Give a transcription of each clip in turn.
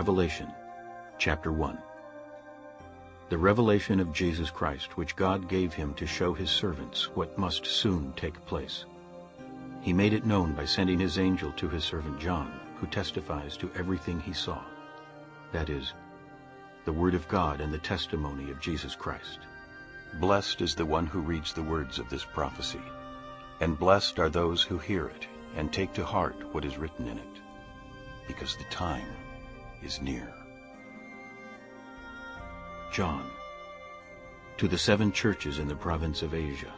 Revelation chapter 1 The revelation of Jesus Christ, which God gave him to show his servants what must soon take place. He made it known by sending his angel to his servant John, who testifies to everything he saw. That is, the word of God and the testimony of Jesus Christ. Blessed is the one who reads the words of this prophecy, and blessed are those who hear it and take to heart what is written in it, because the time is near. John, to the seven churches in the province of Asia.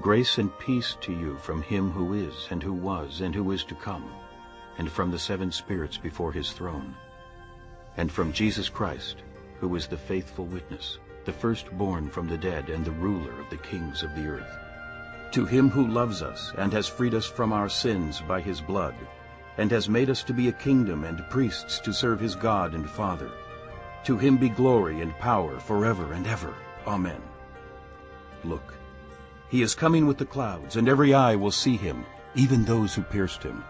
Grace and peace to you from him who is, and who was, and who is to come, and from the seven spirits before his throne, and from Jesus Christ, who is the faithful witness, the firstborn from the dead and the ruler of the kings of the earth. To him who loves us and has freed us from our sins by his blood, and has made us to be a kingdom and priests to serve his God and Father. To him be glory and power forever and ever. Amen. Look, he is coming with the clouds, and every eye will see him, even those who pierced him,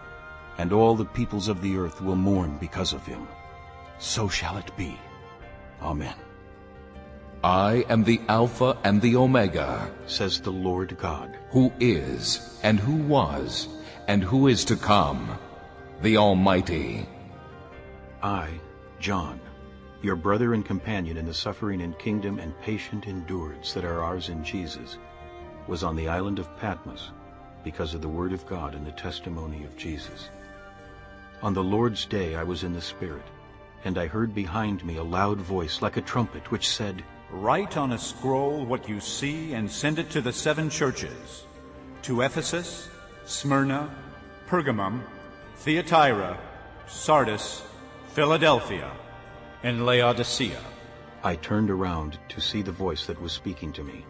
and all the peoples of the earth will mourn because of him. So shall it be. Amen. I am the Alpha and the Omega, says the Lord God, who is, and who was, and who is to come, the Almighty. I, John, your brother and companion in the suffering and kingdom and patient endurance that are ours in Jesus, was on the island of Patmos because of the word of God and the testimony of Jesus. On the Lord's day I was in the Spirit, and I heard behind me a loud voice like a trumpet which said, Write on a scroll what you see and send it to the seven churches, to Ephesus, Smyrna, Pergamum, Thyatira, Sardis, Philadelphia, and Laodicea. I turned around to see the voice that was speaking to me.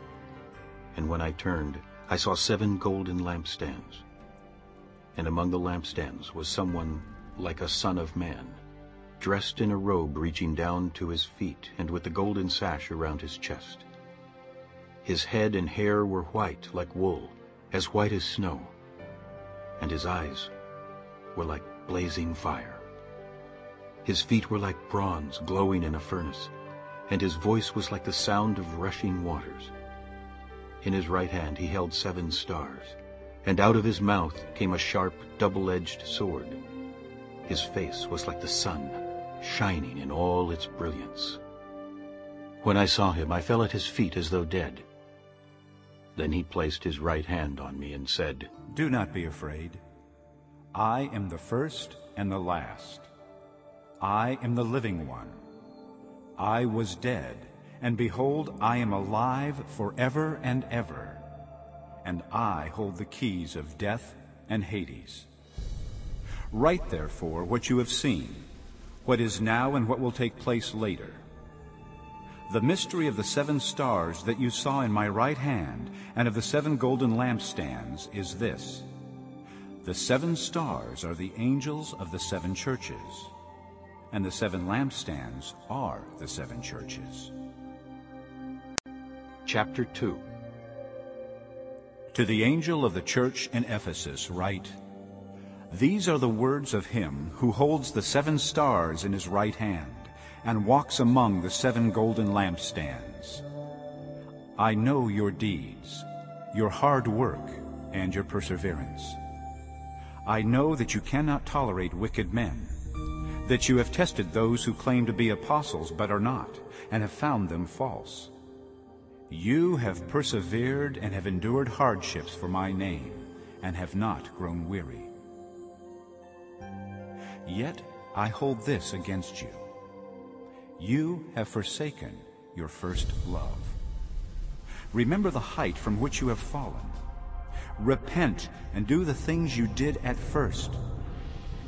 And when I turned, I saw seven golden lampstands. And among the lampstands was someone like a son of man, dressed in a robe reaching down to his feet and with the golden sash around his chest. His head and hair were white like wool, as white as snow, and his eyes were like blazing fire. His feet were like bronze glowing in a furnace, and his voice was like the sound of rushing waters. In his right hand he held seven stars, and out of his mouth came a sharp, double-edged sword. His face was like the sun, shining in all its brilliance. When I saw him, I fell at his feet as though dead. Then he placed his right hand on me and said, Do not be afraid. I am the first and the last. I am the living one. I was dead, and behold, I am alive forever and ever. And I hold the keys of death and Hades. Write therefore what you have seen, what is now and what will take place later. The mystery of the seven stars that you saw in my right hand and of the seven golden lampstands is this. The seven stars are the angels of the seven churches, and the seven lampstands are the seven churches. Chapter 2 To the angel of the church in Ephesus write, These are the words of him who holds the seven stars in his right hand and walks among the seven golden lampstands. I know your deeds, your hard work, and your perseverance I know that you cannot tolerate wicked men, that you have tested those who claim to be apostles but are not, and have found them false. You have persevered and have endured hardships for my name, and have not grown weary. Yet I hold this against you. You have forsaken your first love. Remember the height from which you have fallen. Repent and do the things you did at first.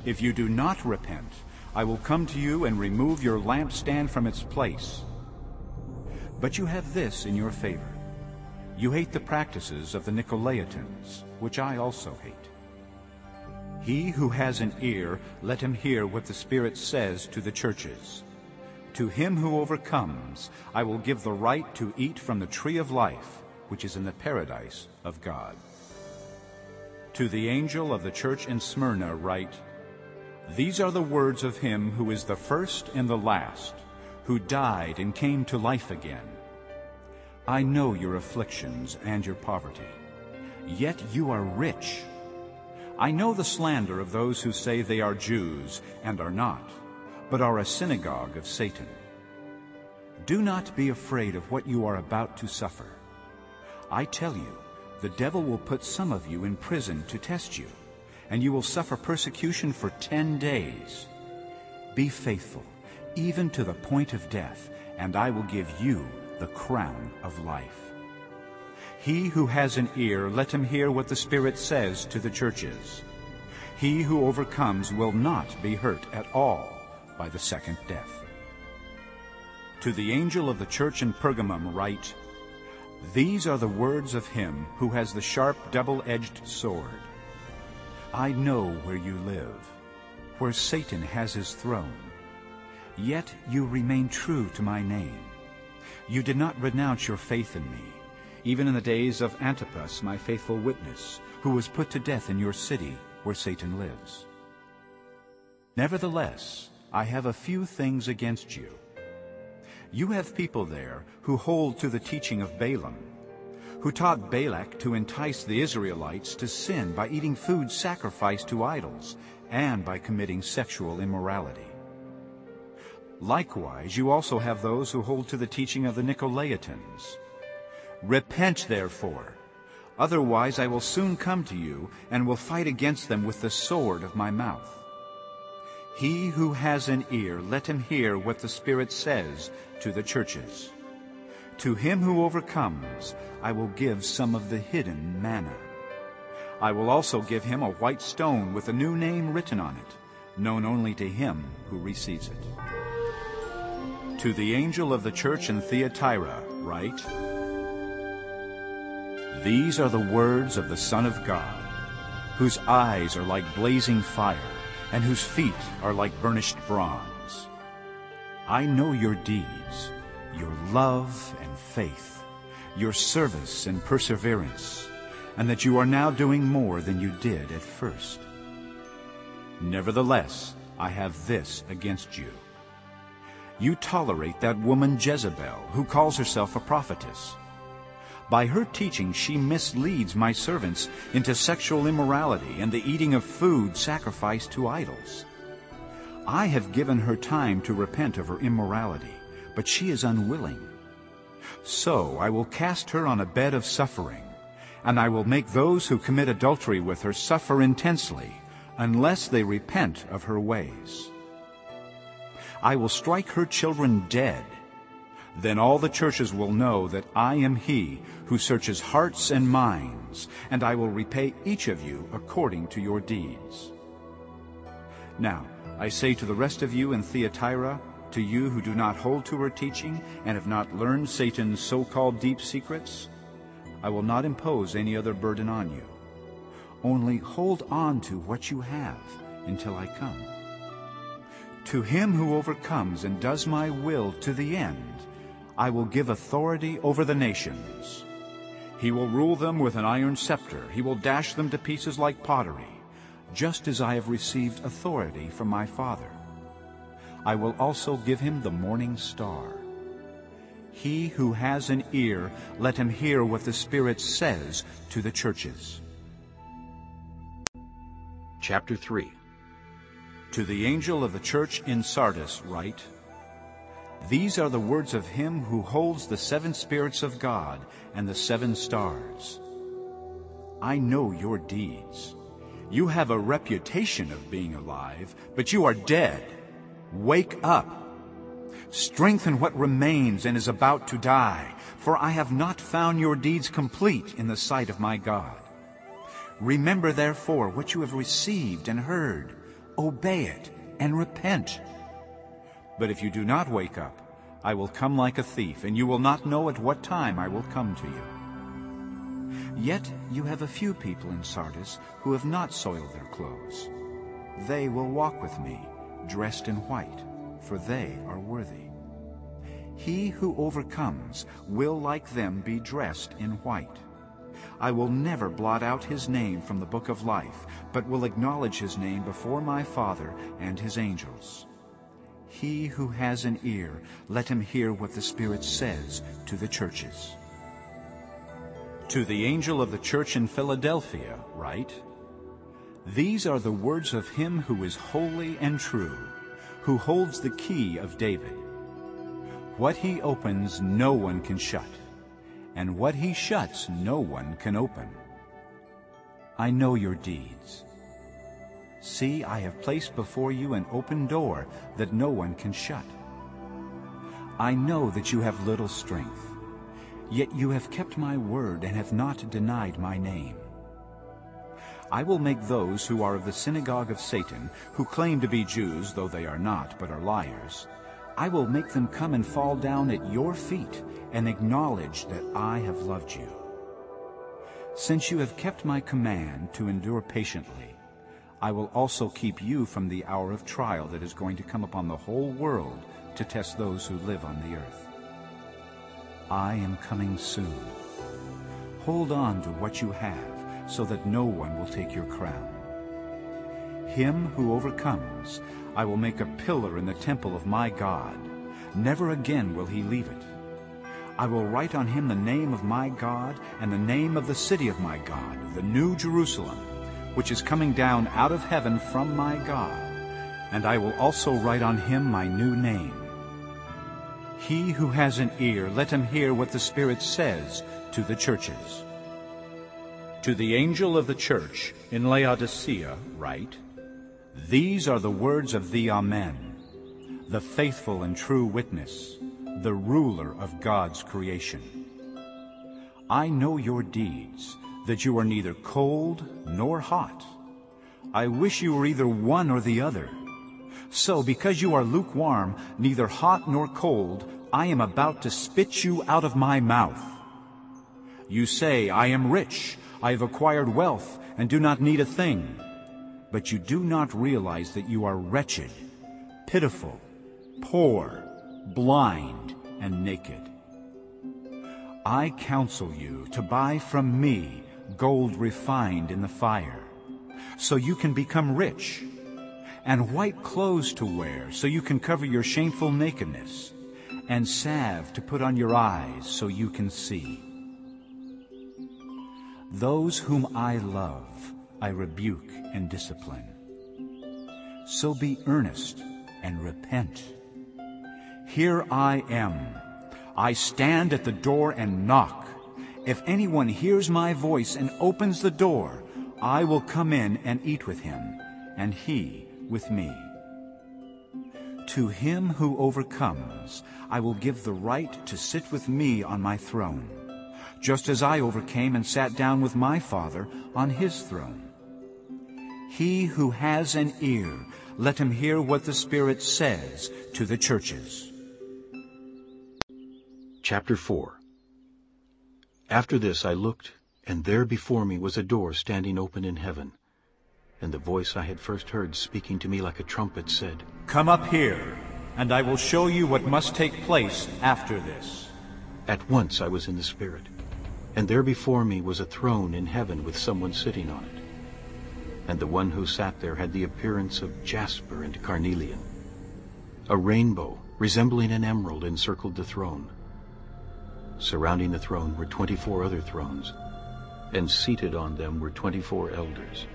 If you do not repent, I will come to you and remove your lampstand from its place. But you have this in your favor. You hate the practices of the Nicolaitans, which I also hate. He who has an ear, let him hear what the Spirit says to the churches. To him who overcomes, I will give the right to eat from the tree of life, which is in the paradise of God. To the angel of the church in Smyrna write, These are the words of him who is the first and the last, who died and came to life again. I know your afflictions and your poverty, yet you are rich. I know the slander of those who say they are Jews and are not, but are a synagogue of Satan. Do not be afraid of what you are about to suffer. I tell you, the devil will put some of you in prison to test you, and you will suffer persecution for ten days. Be faithful, even to the point of death, and I will give you the crown of life. He who has an ear, let him hear what the Spirit says to the churches. He who overcomes will not be hurt at all by the second death. To the angel of the church in Pergamum write, These are the words of him who has the sharp double-edged sword. I know where you live, where Satan has his throne. Yet you remain true to my name. You did not renounce your faith in me, even in the days of Antipas, my faithful witness, who was put to death in your city where Satan lives. Nevertheless, I have a few things against you. You have people there who hold to the teaching of Balaam, who taught Balak to entice the Israelites to sin by eating food sacrificed to idols and by committing sexual immorality. Likewise, you also have those who hold to the teaching of the Nicolaitans. Repent, therefore, otherwise I will soon come to you and will fight against them with the sword of my mouth. He who has an ear, let him hear what the Spirit says to the churches. To him who overcomes, I will give some of the hidden manna. I will also give him a white stone with a new name written on it, known only to him who receives it. To the angel of the church in Thyatira write, These are the words of the Son of God, whose eyes are like blazing fire, and whose feet are like burnished bronze. I know your deeds, your love and faith, your service and perseverance, and that you are now doing more than you did at first. Nevertheless, I have this against you. You tolerate that woman Jezebel, who calls herself a prophetess. By her teaching she misleads my servants into sexual immorality and the eating of food sacrificed to idols. I have given her time to repent of her immorality, but she is unwilling. So I will cast her on a bed of suffering, and I will make those who commit adultery with her suffer intensely, unless they repent of her ways. I will strike her children dead, then all the churches will know that I am he who searches hearts and minds, and I will repay each of you according to your deeds. Now, I say to the rest of you in Thyatira, to you who do not hold to her teaching and have not learned Satan's so-called deep secrets, I will not impose any other burden on you. Only hold on to what you have until I come. To him who overcomes and does my will to the end, I will give authority over the nations. He will rule them with an iron scepter. He will dash them to pieces like pottery, just as I have received authority from my Father. I will also give him the morning star. He who has an ear, let him hear what the Spirit says to the churches. Chapter 3 To the angel of the church in Sardis write, these are the words of him who holds the seven spirits of God and the seven stars. I know your deeds. You have a reputation of being alive, but you are dead. Wake up. Strengthen what remains and is about to die, for I have not found your deeds complete in the sight of my God. Remember therefore what you have received and heard. Obey it and repent. But if you do not wake up, I will come like a thief, and you will not know at what time I will come to you. Yet you have a few people in Sardis who have not soiled their clothes. They will walk with me, dressed in white, for they are worthy. He who overcomes will like them be dressed in white. I will never blot out his name from the book of life, but will acknowledge his name before my Father and his angels. He who has an ear, let him hear what the Spirit says to the churches. To the angel of the church in Philadelphia, write, These are the words of him who is holy and true, who holds the key of David. What he opens no one can shut, and what he shuts no one can open. I know your deeds. See, I have placed before you an open door that no one can shut. I know that you have little strength Yet you have kept my word and have not denied my name. I will make those who are of the synagogue of Satan, who claim to be Jews, though they are not, but are liars, I will make them come and fall down at your feet and acknowledge that I have loved you. Since you have kept my command to endure patiently, I will also keep you from the hour of trial that is going to come upon the whole world to test those who live on the earth. I am coming soon. Hold on to what you have, so that no one will take your crown. Him who overcomes, I will make a pillar in the temple of my God. Never again will he leave it. I will write on him the name of my God and the name of the city of my God, the new Jerusalem, which is coming down out of heaven from my God. And I will also write on him my new name. He who has an ear, let him hear what the Spirit says to the churches. To the angel of the church in Laodicea write, These are the words of the Amen, the faithful and true witness, the ruler of God's creation. I know your deeds, that you are neither cold nor hot. I wish you were either one or the other. So because you are lukewarm, neither hot nor cold, I am about to spit you out of my mouth. You say, I am rich, I have acquired wealth, and do not need a thing. But you do not realize that you are wretched, pitiful, poor, blind, and naked. I counsel you to buy from me gold refined in the fire, so you can become rich, and white clothes to wear, so you can cover your shameful nakedness, and salve to put on your eyes, so you can see. Those whom I love, I rebuke and discipline. So be earnest and repent. Here I am. I stand at the door and knock. If anyone hears my voice and opens the door, I will come in and eat with him, and he with me. To him who overcomes, I will give the right to sit with me on my throne, just as I overcame and sat down with my Father on his throne. He who has an ear, let him hear what the Spirit says to the churches. Chapter 4 After this I looked, and there before me was a door standing open in heaven. And the voice I had first heard speaking to me like a trumpet said, Come up here, and I will show you what must take place after this. At once I was in the Spirit, and there before me was a throne in heaven with someone sitting on it. And the one who sat there had the appearance of jasper and carnelian. A rainbow, resembling an emerald, encircled the throne. Surrounding the throne were twenty-four other thrones, and seated on them were twenty-four elders.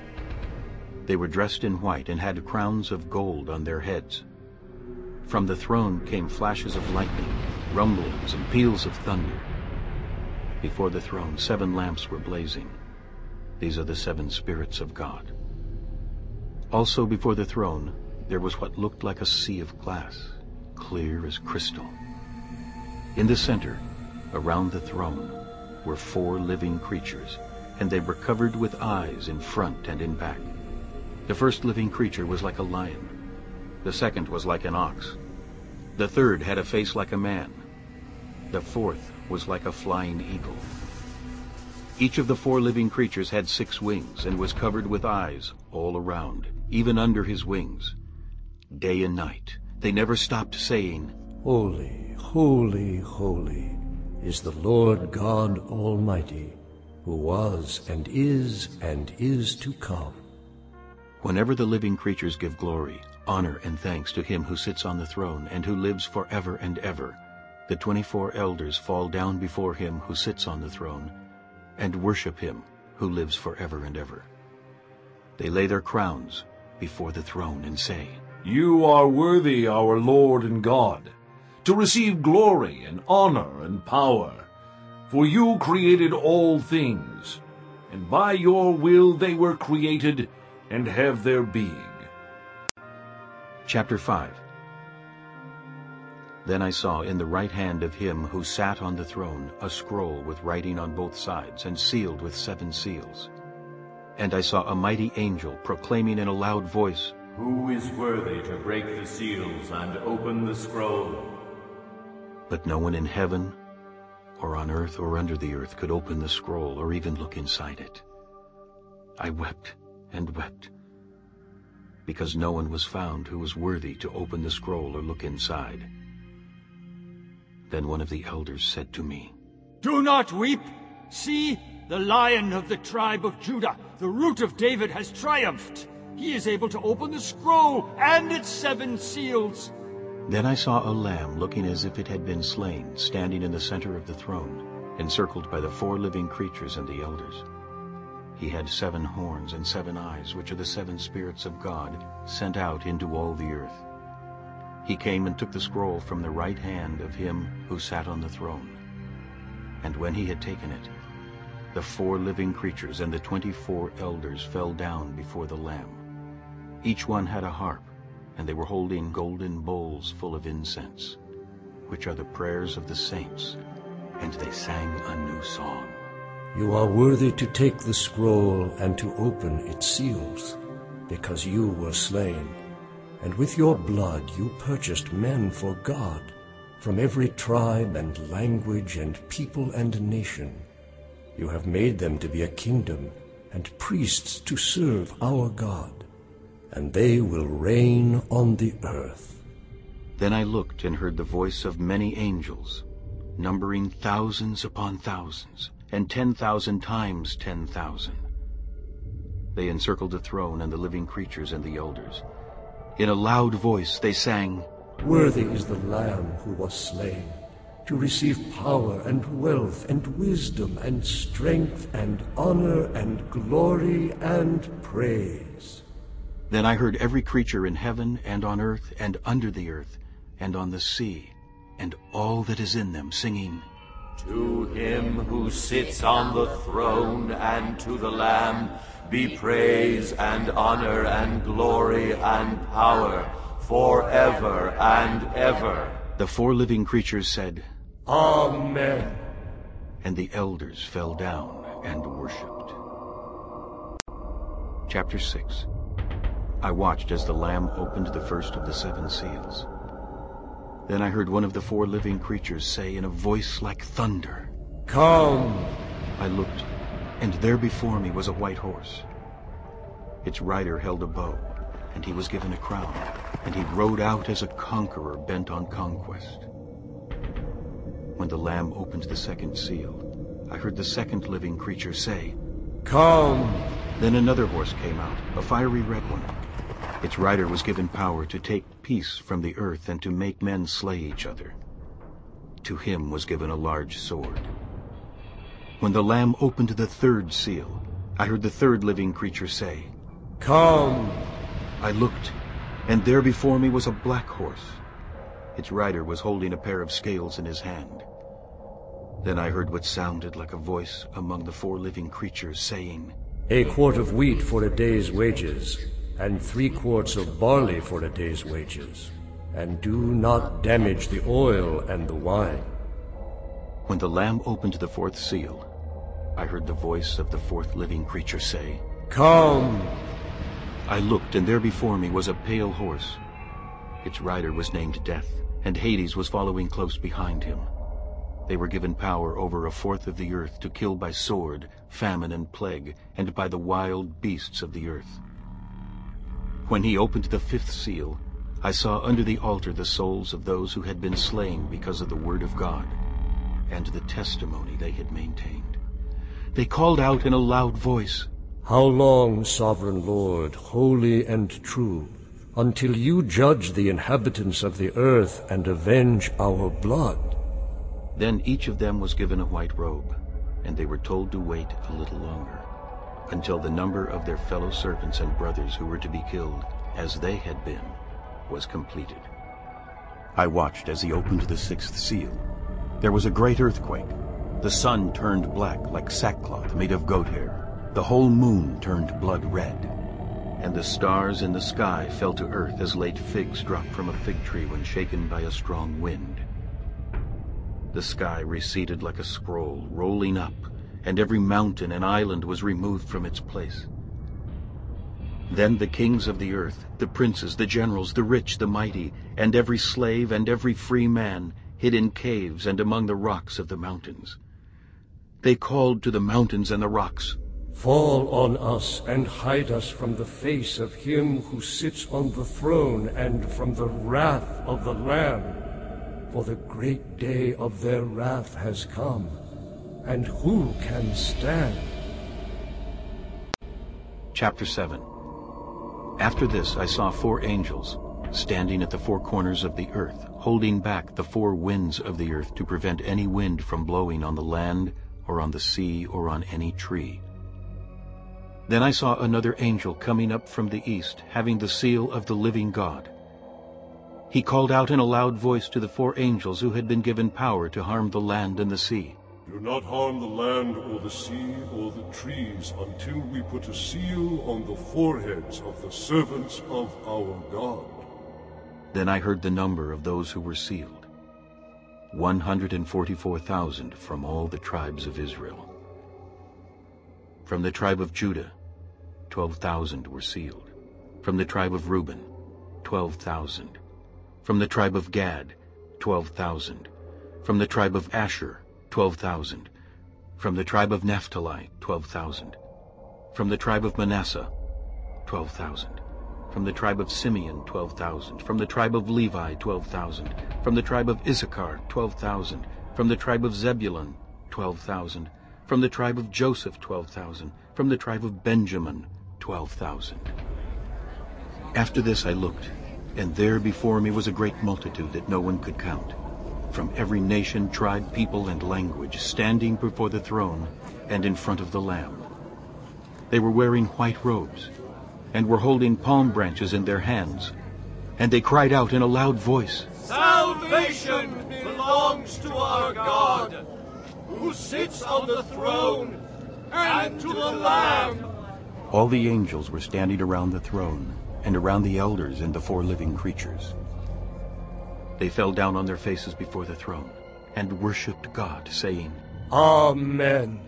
They were dressed in white and had crowns of gold on their heads. From the throne came flashes of lightning, rumblings, and peals of thunder. Before the throne seven lamps were blazing. These are the seven spirits of God. Also before the throne there was what looked like a sea of glass, clear as crystal. In the center, around the throne, were four living creatures, and they were covered with eyes in front and in back. The first living creature was like a lion. The second was like an ox. The third had a face like a man. The fourth was like a flying eagle. Each of the four living creatures had six wings and was covered with eyes all around, even under his wings. Day and night they never stopped saying, Holy, holy, holy is the Lord God Almighty, who was and is and is to come. Whenever the living creatures give glory, honor, and thanks to him who sits on the throne and who lives forever and ever, the twenty-four elders fall down before him who sits on the throne and worship him who lives forever and ever. They lay their crowns before the throne and say, You are worthy, our Lord and God, to receive glory and honor and power. For you created all things, and by your will they were created and have their being. Chapter 5 Then I saw in the right hand of him who sat on the throne a scroll with writing on both sides and sealed with seven seals. And I saw a mighty angel proclaiming in a loud voice, Who is worthy to break the seals and open the scroll? But no one in heaven or on earth or under the earth could open the scroll or even look inside it. I wept and wept because no one was found who was worthy to open the scroll or look inside. Then one of the elders said to me, Do not weep! See, the lion of the tribe of Judah, the root of David, has triumphed. He is able to open the scroll and its seven seals. Then I saw a lamb looking as if it had been slain, standing in the center of the throne, encircled by the four living creatures and the elders. He had seven horns and seven eyes, which are the seven spirits of God, sent out into all the earth. He came and took the scroll from the right hand of him who sat on the throne. And when he had taken it, the four living creatures and the twenty-four elders fell down before the Lamb. Each one had a harp, and they were holding golden bowls full of incense, which are the prayers of the saints, and they sang a new song. You are worthy to take the scroll and to open its seals, because you were slain, and with your blood you purchased men for God from every tribe and language and people and nation. You have made them to be a kingdom and priests to serve our God, and they will reign on the earth. Then I looked and heard the voice of many angels, numbering thousands upon thousands, and ten thousand times ten thousand. They encircled the throne and the living creatures and the elders. In a loud voice they sang, Worthy is the Lamb who was slain, to receive power and wealth and wisdom and strength and honor and glory and praise. Then I heard every creature in heaven and on earth and under the earth and on the sea and all that is in them singing, To him who sits on the throne and to the Lamb be praise and honor and glory and power forever and ever. The four living creatures said, Amen. and the elders fell down and worshipped. Chapter 6 I watched as the Lamb opened the first of the seven seals. Then I heard one of the four living creatures say in a voice like thunder, Come. I looked, and there before me was a white horse. Its rider held a bow, and he was given a crown, and he rode out as a conqueror bent on conquest. When the Lamb opened the second seal, I heard the second living creature say, Come. Then another horse came out, a fiery red one. Its rider was given power to take peace from the earth and to make men slay each other. To him was given a large sword. When the Lamb opened the third seal, I heard the third living creature say, Come. I looked, and there before me was a black horse. Its rider was holding a pair of scales in his hand. Then I heard what sounded like a voice among the four living creatures saying, A quart of wheat for a day's wages, and three quarts of barley for a day's wages. And do not damage the oil and the wine. When the Lamb opened the fourth seal, I heard the voice of the fourth living creature say, Come. I looked, and there before me was a pale horse. Its rider was named Death, and Hades was following close behind him. They were given power over a fourth of the earth to kill by sword, famine, and plague, and by the wild beasts of the earth. When he opened the fifth seal, I saw under the altar the souls of those who had been slain because of the word of God and the testimony they had maintained. They called out in a loud voice, How long, sovereign Lord, holy and true, until you judge the inhabitants of the earth and avenge our blood? Then each of them was given a white robe, and they were told to wait a little longer, until the number of their fellow servants and brothers who were to be killed, as they had been, was completed. I watched as he opened the sixth seal. There was a great earthquake. The sun turned black like sackcloth made of goat hair. The whole moon turned blood red. And the stars in the sky fell to earth as late figs drop from a fig tree when shaken by a strong wind. The sky receded like a scroll, rolling up, and every mountain and island was removed from its place. Then the kings of the earth, the princes, the generals, the rich, the mighty, and every slave and every free man hid in caves and among the rocks of the mountains. They called to the mountains and the rocks, Fall on us and hide us from the face of him who sits on the throne and from the wrath of the Lamb. For the great day of their wrath has come, and who can stand? Chapter 7 After this I saw four angels, standing at the four corners of the earth, holding back the four winds of the earth to prevent any wind from blowing on the land or on the sea or on any tree. Then I saw another angel coming up from the east, having the seal of the living God. He called out in a loud voice to the four angels who had been given power to harm the land and the sea. Do not harm the land or the sea or the trees until we put a seal on the foreheads of the servants of our God. Then I heard the number of those who were sealed. 144,000 from all the tribes of Israel. From the tribe of Judah, 12,000 were sealed. From the tribe of Reuben, 12,000. From the tribe of Gad, 12,000. From the tribe of Asher, 12,000. From the tribe of Naphtali, 12,000. From the tribe of Manasseh, 12,000. From the tribe of Simeon, 12,000. From the tribe of Levi, 12,000. From the tribe of Issachar, 12,000. From the tribe of Zebulun, 12,000. From the tribe of Joseph, 12,000. From the tribe of Benjamin, 12,000. After this I looked, and there before me was a great multitude that no one could count, from every nation, tribe, people, and language, standing before the throne and in front of the Lamb. They were wearing white robes, and were holding palm branches in their hands, and they cried out in a loud voice, Salvation belongs to our God, who sits on the throne, and to the Lamb. All the angels were standing around the throne, and around the elders and the four living creatures. They fell down on their faces before the throne, and worshipped God, saying, Amen.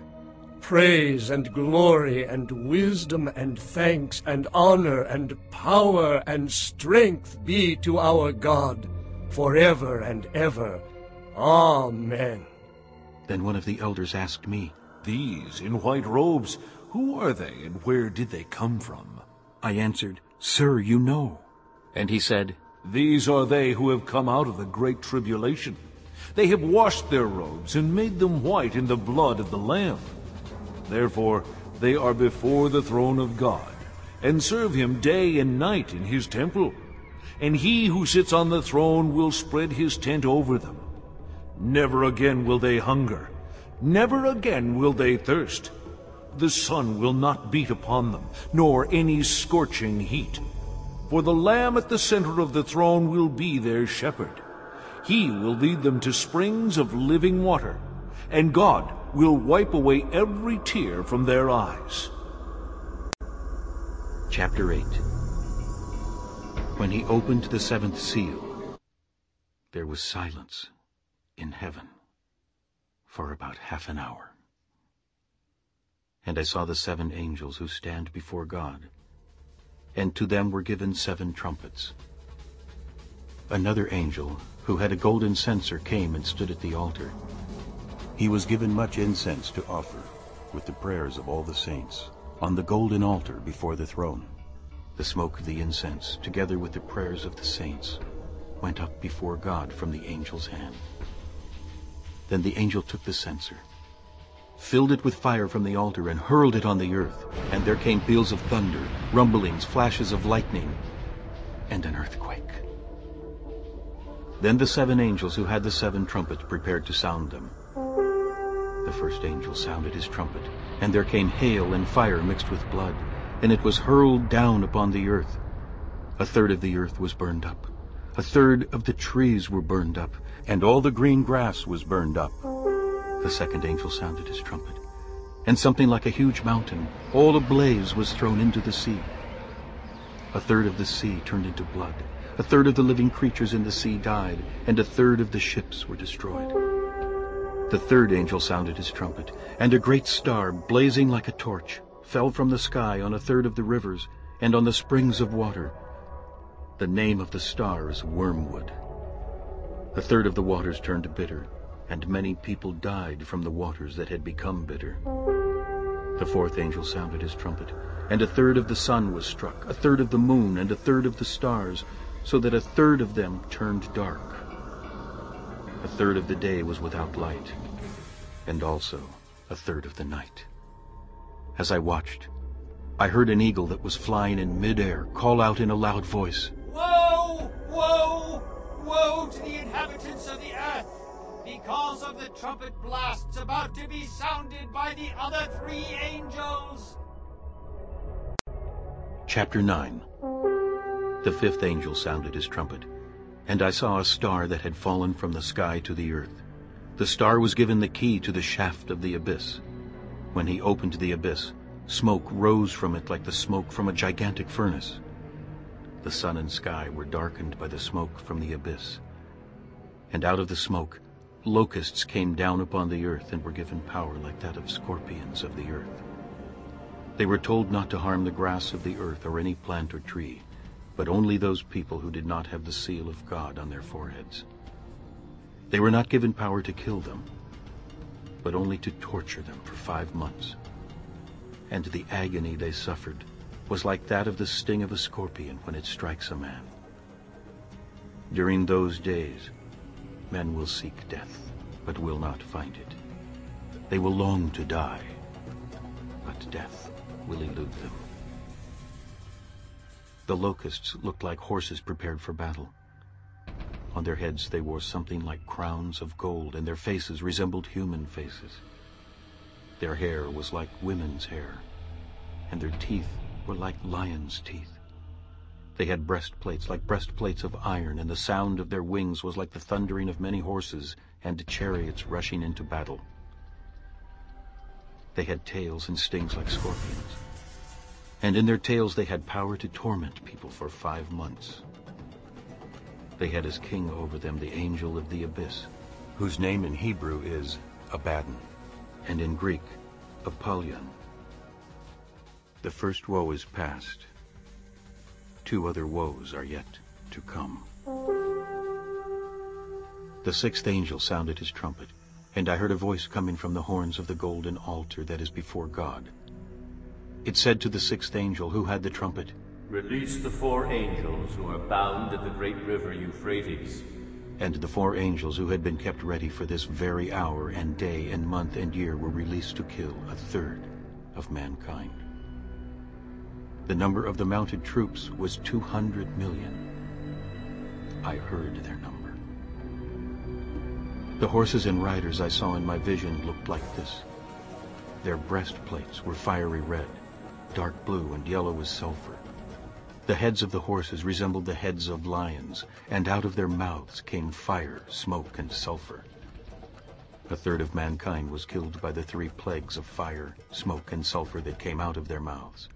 Praise and glory and wisdom and thanks and honor and power and strength be to our God forever and ever. Amen. Then one of the elders asked me, These in white robes, who are they and where did they come from? I answered, Sir, you know. And he said, These are they who have come out of the great tribulation. They have washed their robes and made them white in the blood of the Lamb. Therefore they are before the throne of God, and serve him day and night in his temple. And he who sits on the throne will spread his tent over them. Never again will they hunger, never again will they thirst. The sun will not beat upon them, nor any scorching heat. For the Lamb at the center of the throne will be their shepherd. He will lead them to springs of living water, and God will wipe away every tear from their eyes. Chapter 8 When he opened the seventh seal, there was silence in heaven for about half an hour. And I saw the seven angels who stand before God, and to them were given seven trumpets. Another angel, who had a golden censer, came and stood at the altar. He was given much incense to offer, with the prayers of all the saints, on the golden altar before the throne. The smoke of the incense, together with the prayers of the saints, went up before God from the angel's hand. Then the angel took the censer, filled it with fire from the altar, and hurled it on the earth. And there came peals of thunder, rumblings, flashes of lightning, and an earthquake. Then the seven angels who had the seven trumpets prepared to sound them. The first angel sounded his trumpet, and there came hail and fire mixed with blood, and it was hurled down upon the earth. A third of the earth was burned up. A third of the trees were burned up, and all the green grass was burned up. The second angel sounded his trumpet, and something like a huge mountain, all ablaze, was thrown into the sea. A third of the sea turned into blood. A third of the living creatures in the sea died, and a third of the ships were destroyed. The third angel sounded his trumpet, and a great star, blazing like a torch, fell from the sky on a third of the rivers and on the springs of water. The name of the star is Wormwood. A third of the waters turned bitter, and many people died from the waters that had become bitter. The fourth angel sounded his trumpet, and a third of the sun was struck, a third of the moon, and a third of the stars, so that a third of them turned dark. A third of the day was without light, and also a third of the night. As I watched, I heard an eagle that was flying in midair call out in a loud voice, Woe! Woe! Woe to the inhabitants of the earth! Because of the trumpet blasts about to be sounded by the other three angels! Chapter 9 The fifth angel sounded his trumpet, and I saw a star that had fallen from the sky to the earth. The star was given the key to the shaft of the abyss. When he opened the abyss, smoke rose from it like the smoke from a gigantic furnace. The sun and sky were darkened by the smoke from the abyss. And out of the smoke, locusts came down upon the earth and were given power like that of scorpions of the earth. They were told not to harm the grass of the earth or any plant or tree, but only those people who did not have the seal of God on their foreheads. They were not given power to kill them, but only to torture them for five months. And the agony they suffered was like that of the sting of a scorpion when it strikes a man. During those days, men will seek death, but will not find it. They will long to die, but death will elude them. The locusts looked like horses prepared for battle. On their heads they wore something like crowns of gold, and their faces resembled human faces. Their hair was like women's hair, and their teeth were like lions' teeth. They had breastplates like breastplates of iron, and the sound of their wings was like the thundering of many horses and chariots rushing into battle. They had tails and stings like scorpions, and in their tails they had power to torment people for five months. They had as king over them the angel of the abyss, whose name in Hebrew is Abaddon, and in Greek, Apollyon. The first woe is past. Two other woes are yet to come. The sixth angel sounded his trumpet, and I heard a voice coming from the horns of the golden altar that is before God. It said to the sixth angel who had the trumpet, Release the four angels who are bound at the great river Euphrates. And the four angels who had been kept ready for this very hour and day and month and year were released to kill a third of mankind. The number of the mounted troops was 200 million. I heard their number. The horses and riders I saw in my vision looked like this. Their breastplates were fiery red, dark blue and yellow as sulfur. The heads of the horses resembled the heads of lions, and out of their mouths came fire, smoke, and sulfur. A third of mankind was killed by the three plagues of fire, smoke, and sulfur that came out of their mouths.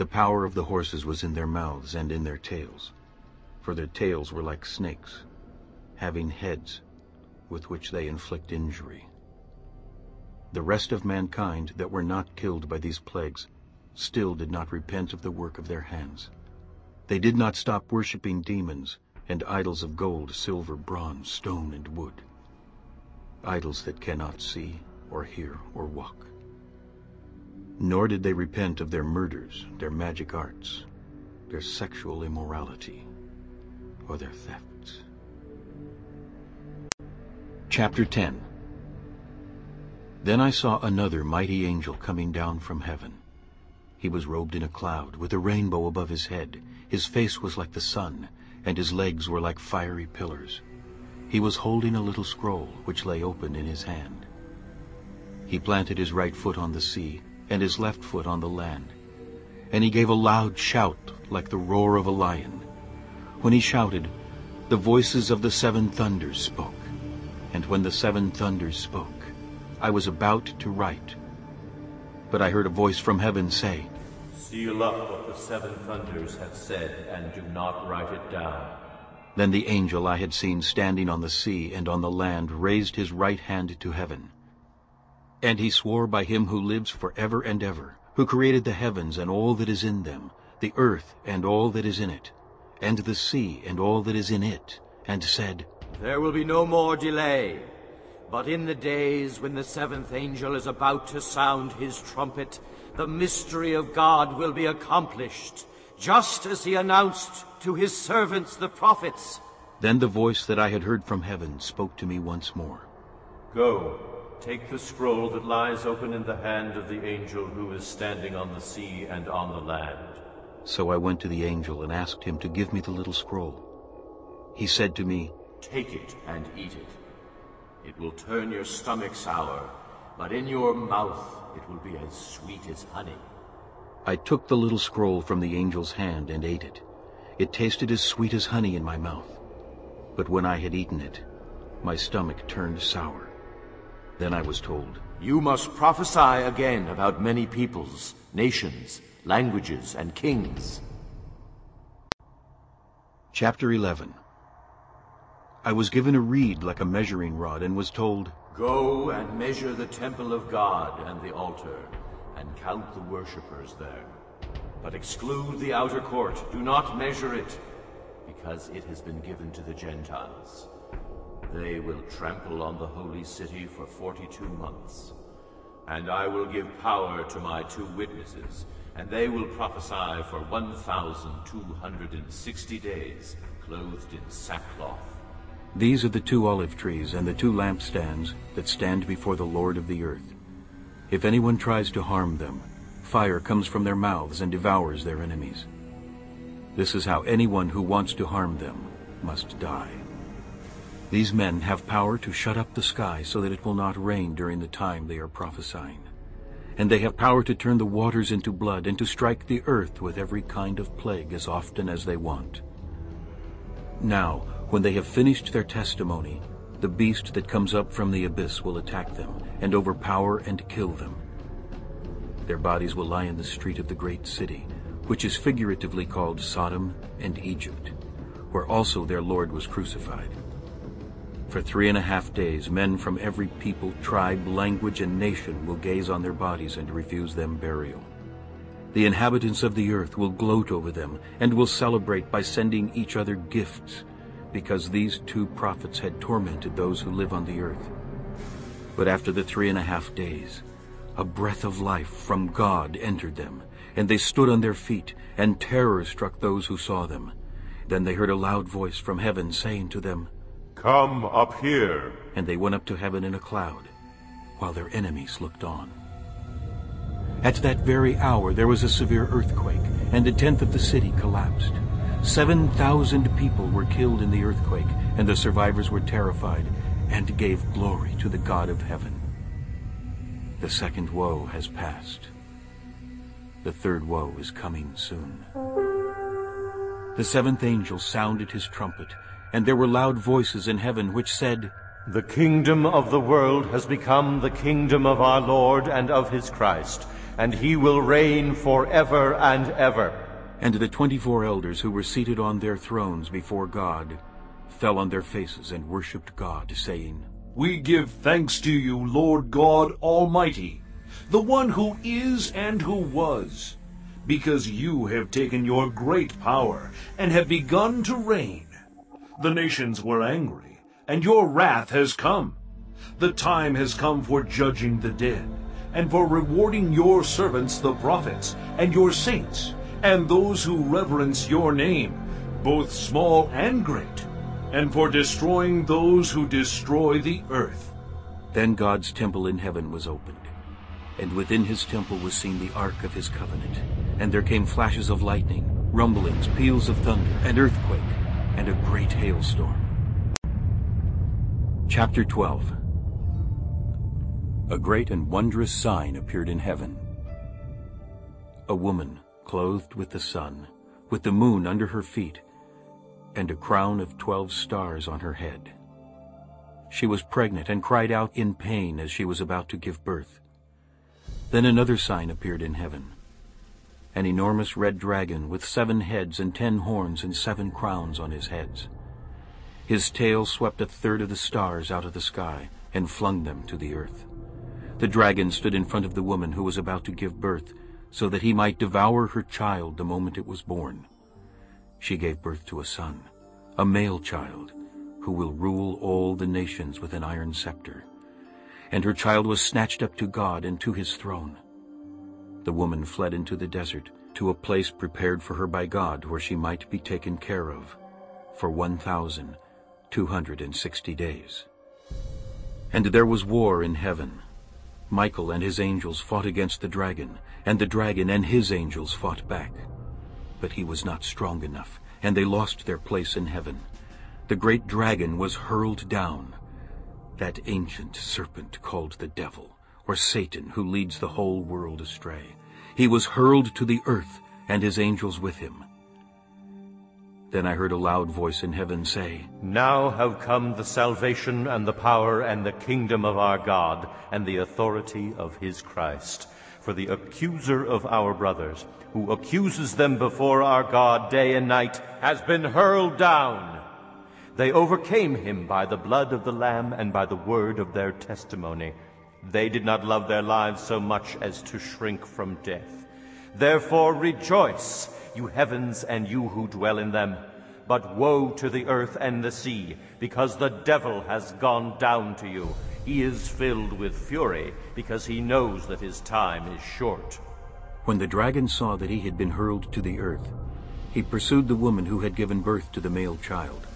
The power of the horses was in their mouths and in their tails, for their tails were like snakes, having heads with which they inflict injury. The rest of mankind that were not killed by these plagues still did not repent of the work of their hands. They did not stop worshipping demons and idols of gold, silver, bronze, stone, and wood, idols that cannot see or hear or walk. Nor did they repent of their murders, their magic arts, their sexual immorality, or their thefts. Chapter 10 Then I saw another mighty angel coming down from heaven. He was robed in a cloud, with a rainbow above his head. His face was like the sun, and his legs were like fiery pillars. He was holding a little scroll, which lay open in his hand. He planted his right foot on the sea, and his left foot on the land. And he gave a loud shout like the roar of a lion. When he shouted, the voices of the seven thunders spoke. And when the seven thunders spoke, I was about to write. But I heard a voice from heaven say, Seal up what the seven thunders have said, and do not write it down. Then the angel I had seen standing on the sea and on the land raised his right hand to heaven. And he swore by him who lives for ever and ever, who created the heavens and all that is in them, the earth and all that is in it, and the sea and all that is in it, and said, There will be no more delay. But in the days when the seventh angel is about to sound his trumpet, the mystery of God will be accomplished, just as he announced to his servants the prophets. Then the voice that I had heard from heaven spoke to me once more. Go, take the scroll that lies open in the hand of the angel who is standing on the sea and on the land. So I went to the angel and asked him to give me the little scroll. He said to me, Take it and eat it. It will turn your stomach sour, but in your mouth it will be as sweet as honey. I took the little scroll from the angel's hand and ate it. It tasted as sweet as honey in my mouth. But when I had eaten it, my stomach turned sour. Then I was told, You must prophesy again about many peoples, nations, languages, and kings. Chapter 11 I was given a reed like a measuring rod and was told, Go and measure the temple of God and the altar, and count the worshippers there. But exclude the outer court. Do not measure it, because it has been given to the Gentiles. They will trample on the holy city for forty-two months. And I will give power to my two witnesses, and they will prophesy for one thousand two hundred and sixty days, clothed in sackcloth. These are the two olive trees and the two lampstands that stand before the Lord of the earth. If anyone tries to harm them, fire comes from their mouths and devours their enemies. This is how anyone who wants to harm them must die. These men have power to shut up the sky so that it will not rain during the time they are prophesying. And they have power to turn the waters into blood and to strike the earth with every kind of plague as often as they want. Now, when they have finished their testimony, the beast that comes up from the abyss will attack them and overpower and kill them. Their bodies will lie in the street of the great city, which is figuratively called Sodom and Egypt, where also their Lord was crucified. For three and a half days men from every people, tribe, language, and nation will gaze on their bodies and refuse them burial. The inhabitants of the earth will gloat over them and will celebrate by sending each other gifts because these two prophets had tormented those who live on the earth. But after the three and a half days, a breath of life from God entered them, and they stood on their feet, and terror struck those who saw them. Then they heard a loud voice from heaven saying to them, Come up here. And they went up to heaven in a cloud, while their enemies looked on. At that very hour there was a severe earthquake, and a tenth of the city collapsed. Seven thousand people were killed in the earthquake, and the survivors were terrified and gave glory to the God of heaven. The second woe has passed. The third woe is coming soon. The seventh angel sounded his trumpet, and there were loud voices in heaven which said, The kingdom of the world has become the kingdom of our Lord and of his Christ, and he will reign forever and ever. And the twenty-four elders who were seated on their thrones before God fell on their faces and worshipped God, saying, We give thanks to you, Lord God Almighty, the one who is and who was, because you have taken your great power and have begun to reign. The nations were angry, and your wrath has come. The time has come for judging the dead, and for rewarding your servants the prophets, and your saints, and those who reverence your name, both small and great, and for destroying those who destroy the earth. Then God's temple in heaven was opened, and within his temple was seen the ark of his covenant. And there came flashes of lightning, rumblings, peals of thunder, and earthquake, and a great hailstorm. Chapter 12 A great and wondrous sign appeared in heaven. A woman clothed with the sun, with the moon under her feet, and a crown of twelve stars on her head. She was pregnant and cried out in pain as she was about to give birth. Then another sign appeared in heaven. An enormous red dragon with seven heads and ten horns and seven crowns on his heads. His tail swept a third of the stars out of the sky and flung them to the earth. The dragon stood in front of the woman who was about to give birth so that he might devour her child the moment it was born. She gave birth to a son, a male child, who will rule all the nations with an iron scepter. And her child was snatched up to God and to his throne. The woman fled into the desert, to a place prepared for her by God where she might be taken care of for 1,260 days. And there was war in heaven. Michael and his angels fought against the dragon, and the dragon and his angels fought back. But he was not strong enough, and they lost their place in heaven the great dragon was hurled down, that ancient serpent called the devil, or Satan, who leads the whole world astray. He was hurled to the earth, and his angels with him. Then I heard a loud voice in heaven say, Now have come the salvation and the power and the kingdom of our God and the authority of his Christ. For the accuser of our brothers, who accuses them before our God day and night, has been hurled down. They overcame him by the blood of the Lamb and by the word of their testimony. They did not love their lives so much as to shrink from death. Therefore rejoice, you heavens and you who dwell in them. But woe to the earth and the sea, because the devil has gone down to you. He is filled with fury, because he knows that his time is short. When the dragon saw that he had been hurled to the earth, he pursued the woman who had given birth to the male child.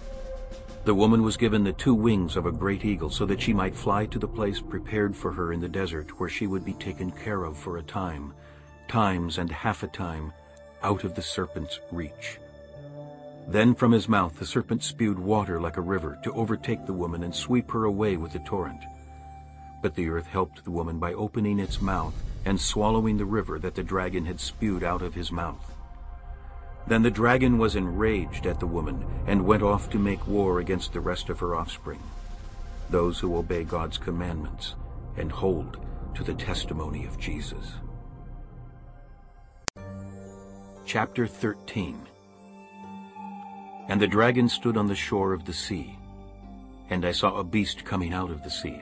The woman was given the two wings of a great eagle so that she might fly to the place prepared for her in the desert where she would be taken care of for a time, times and half a time, out of the serpent's reach. Then from his mouth the serpent spewed water like a river to overtake the woman and sweep her away with the torrent. But the earth helped the woman by opening its mouth and swallowing the river that the dragon had spewed out of his mouth. Then the dragon was enraged at the woman and went off to make war against the rest of her offspring, those who obey God's commandments and hold to the testimony of Jesus. Chapter 13 And the dragon stood on the shore of the sea, and I saw a beast coming out of the sea.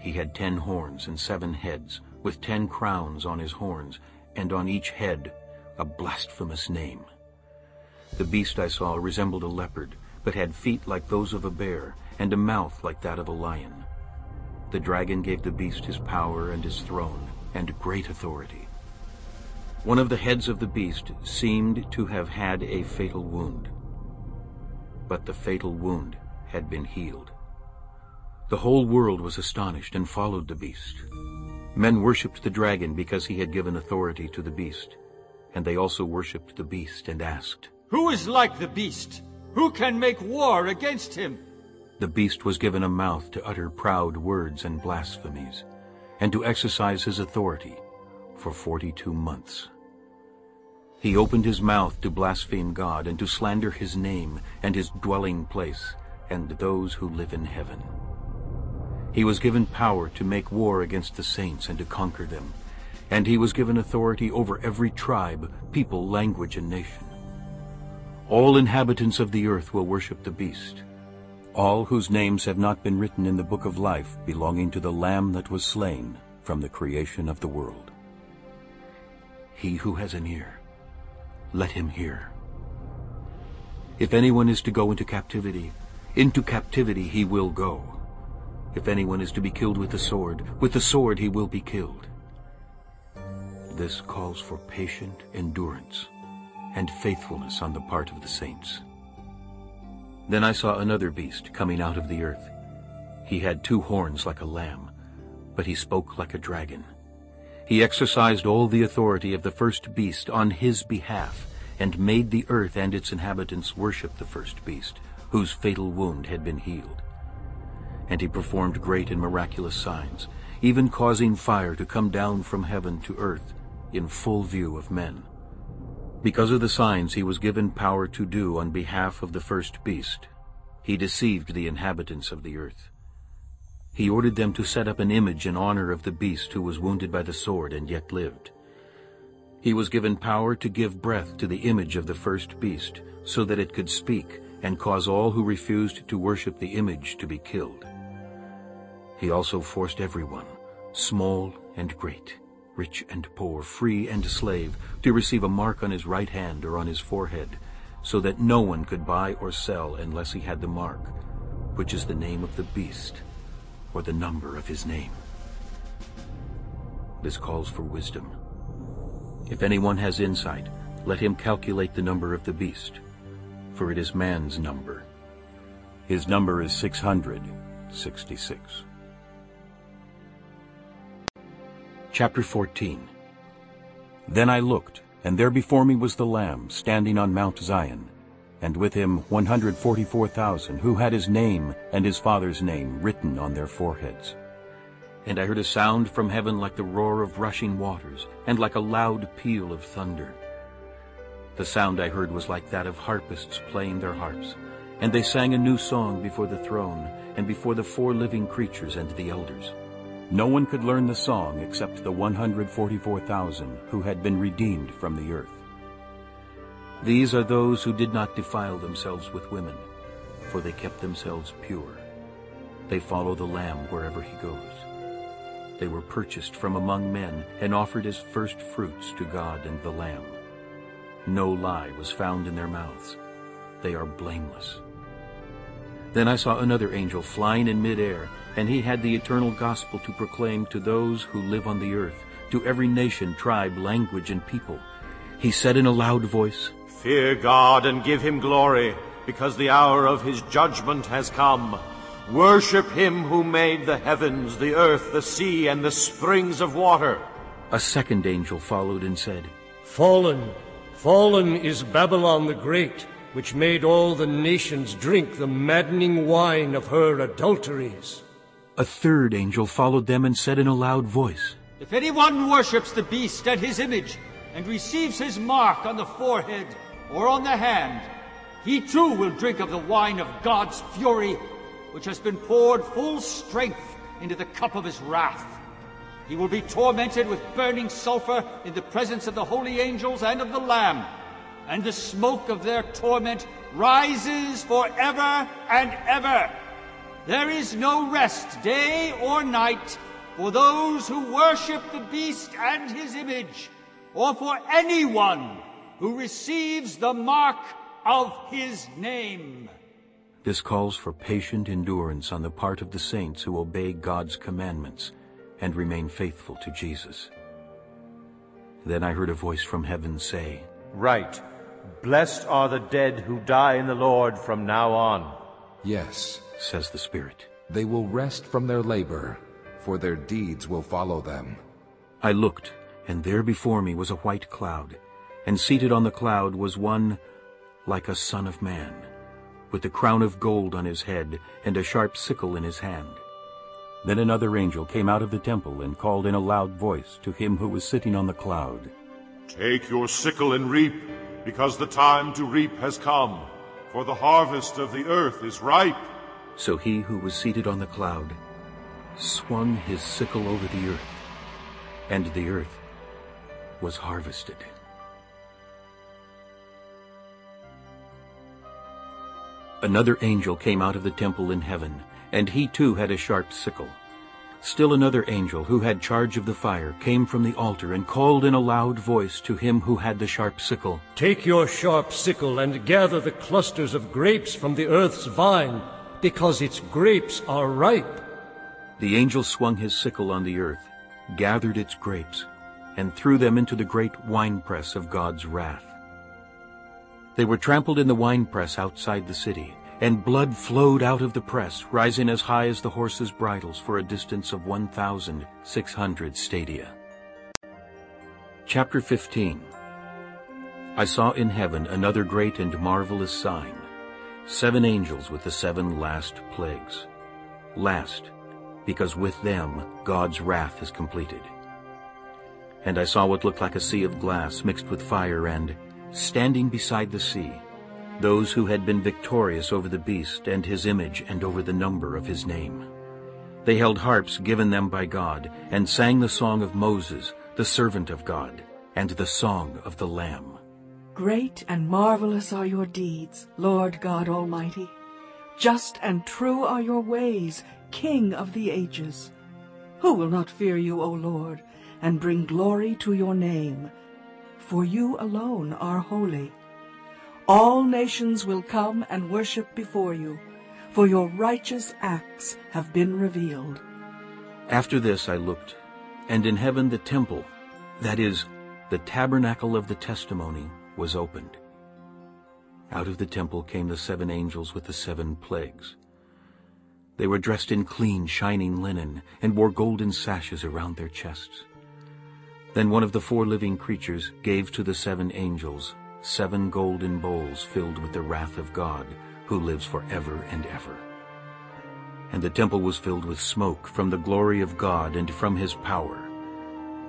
He had ten horns and seven heads, with ten crowns on his horns, and on each head a blasphemous name. The beast I saw resembled a leopard, but had feet like those of a bear, and a mouth like that of a lion. The dragon gave the beast his power and his throne, and great authority. One of the heads of the beast seemed to have had a fatal wound, but the fatal wound had been healed. The whole world was astonished and followed the beast. Men worshipped the dragon because he had given authority to the beast and they also worshipped the beast and asked, Who is like the beast? Who can make war against him? The beast was given a mouth to utter proud words and blasphemies, and to exercise his authority for forty-two months. He opened his mouth to blaspheme God and to slander his name and his dwelling place and those who live in heaven. He was given power to make war against the saints and to conquer them, and he was given authority over every tribe, people, language, and nation. All inhabitants of the earth will worship the beast, all whose names have not been written in the book of life belonging to the Lamb that was slain from the creation of the world. He who has an ear, let him hear. If anyone is to go into captivity, into captivity he will go. If anyone is to be killed with the sword, with the sword he will be killed. This calls for patient endurance and faithfulness on the part of the saints. Then I saw another beast coming out of the earth. He had two horns like a lamb, but he spoke like a dragon. He exercised all the authority of the first beast on his behalf, and made the earth and its inhabitants worship the first beast, whose fatal wound had been healed. And he performed great and miraculous signs, even causing fire to come down from heaven to earth in full view of men. Because of the signs he was given power to do on behalf of the first beast, he deceived the inhabitants of the earth. He ordered them to set up an image in honor of the beast who was wounded by the sword and yet lived. He was given power to give breath to the image of the first beast, so that it could speak and cause all who refused to worship the image to be killed. He also forced everyone, small and great, rich and poor, free and slave, to receive a mark on his right hand or on his forehead, so that no one could buy or sell unless he had the mark, which is the name of the beast, or the number of his name. This calls for wisdom. If anyone has insight, let him calculate the number of the beast, for it is man's number. His number is 666. Chapter 14 Then I looked, and there before me was the Lamb, standing on Mount Zion, and with him 144,000, who had his name and his father's name written on their foreheads. And I heard a sound from heaven like the roar of rushing waters, and like a loud peal of thunder. The sound I heard was like that of harpists playing their harps, and they sang a new song before the throne, and before the four living creatures and the elders. No one could learn the song except the 144,000 who had been redeemed from the earth. These are those who did not defile themselves with women, for they kept themselves pure. They follow the Lamb wherever he goes. They were purchased from among men and offered as first fruits to God and the Lamb. No lie was found in their mouths. They are blameless. Then I saw another angel flying in midair, and he had the eternal gospel to proclaim to those who live on the earth, to every nation, tribe, language, and people. He said in a loud voice, Fear God and give him glory, because the hour of his judgment has come. Worship him who made the heavens, the earth, the sea, and the springs of water. A second angel followed and said, Fallen, fallen is Babylon the Great, which made all the nations drink the maddening wine of her adulteries. A third angel followed them and said in a loud voice, If anyone worships the beast and his image, and receives his mark on the forehead or on the hand, he too will drink of the wine of God's fury, which has been poured full strength into the cup of his wrath. He will be tormented with burning sulfur in the presence of the holy angels and of the Lamb, and the smoke of their torment rises forever and ever. There is no rest, day or night, for those who worship the beast and his image, or for anyone who receives the mark of his name. This calls for patient endurance on the part of the saints who obey God's commandments and remain faithful to Jesus. Then I heard a voice from heaven say, Write. Blessed are the dead who die in the Lord from now on. Yes, says the Spirit. They will rest from their labor, for their deeds will follow them. I looked, and there before me was a white cloud, and seated on the cloud was one like a son of man, with a crown of gold on his head and a sharp sickle in his hand. Then another angel came out of the temple and called in a loud voice to him who was sitting on the cloud. Take your sickle and reap, because the time to reap has come, for the harvest of the earth is ripe. So he who was seated on the cloud swung his sickle over the earth, and the earth was harvested. Another angel came out of the temple in heaven, and he too had a sharp sickle. Still another angel, who had charge of the fire, came from the altar and called in a loud voice to him who had the sharp sickle, Take your sharp sickle and gather the clusters of grapes from the earth's vine, because its grapes are ripe. The angel swung his sickle on the earth, gathered its grapes, and threw them into the great winepress of God's wrath. They were trampled in the winepress outside the city, and blood flowed out of the press, rising as high as the horses' bridles for a distance of 1,600 stadia. Chapter 15 I saw in heaven another great and marvelous sign, seven angels with the seven last plagues. Last, because with them God's wrath is completed. And I saw what looked like a sea of glass mixed with fire and, standing beside the sea, those who had been victorious over the beast and his image and over the number of his name. They held harps given them by God and sang the song of Moses, the servant of God, and the song of the Lamb. Great and marvelous are your deeds, Lord God Almighty. Just and true are your ways, King of the ages. Who will not fear you, O Lord, and bring glory to your name? For you alone are holy. All nations will come and worship before you, for your righteous acts have been revealed. After this I looked, and in heaven the temple, that is, the tabernacle of the testimony, was opened. Out of the temple came the seven angels with the seven plagues. They were dressed in clean, shining linen, and wore golden sashes around their chests. Then one of the four living creatures gave to the seven angels seven golden bowls filled with the wrath of God, who lives forever and ever. And the temple was filled with smoke from the glory of God and from his power.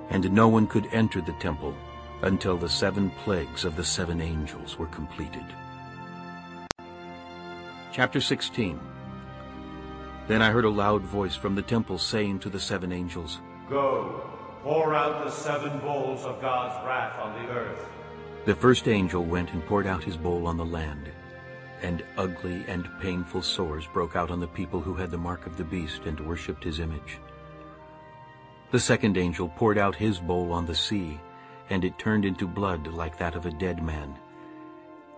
And no one could enter the temple until the seven plagues of the seven angels were completed. Chapter 16 Then I heard a loud voice from the temple saying to the seven angels, Go, pour out the seven bowls of God's wrath on the earth. The first angel went and poured out his bowl on the land, and ugly and painful sores broke out on the people who had the mark of the beast and worshipped his image. The second angel poured out his bowl on the sea, and it turned into blood like that of a dead man,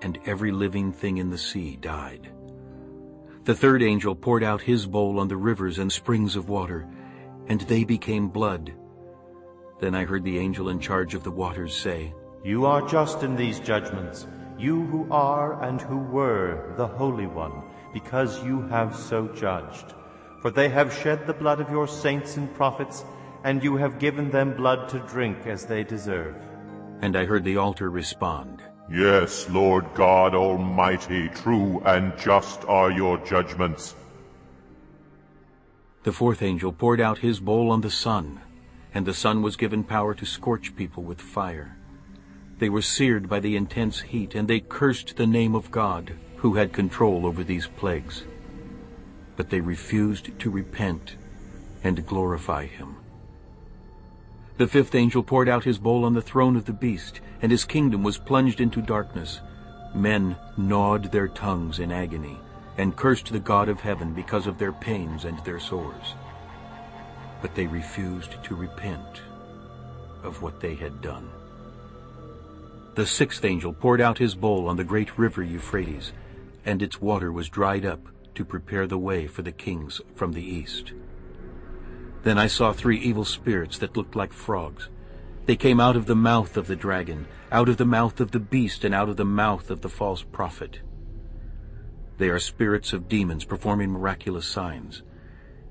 and every living thing in the sea died. The third angel poured out his bowl on the rivers and springs of water, and they became blood. Then I heard the angel in charge of the waters say, you are just in these judgments, you who are and who were the Holy One, because you have so judged. For they have shed the blood of your saints and prophets, and you have given them blood to drink as they deserve. And I heard the altar respond, Yes, Lord God Almighty, true and just are your judgments. The fourth angel poured out his bowl on the sun, and the sun was given power to scorch people with fire. They were seared by the intense heat, and they cursed the name of God, who had control over these plagues. But they refused to repent and glorify him. The fifth angel poured out his bowl on the throne of the beast, and his kingdom was plunged into darkness. Men gnawed their tongues in agony, and cursed the God of heaven because of their pains and their sores. But they refused to repent of what they had done. The sixth angel poured out his bowl on the great river Euphrates, and its water was dried up to prepare the way for the kings from the east. Then I saw three evil spirits that looked like frogs. They came out of the mouth of the dragon, out of the mouth of the beast, and out of the mouth of the false prophet. They are spirits of demons performing miraculous signs,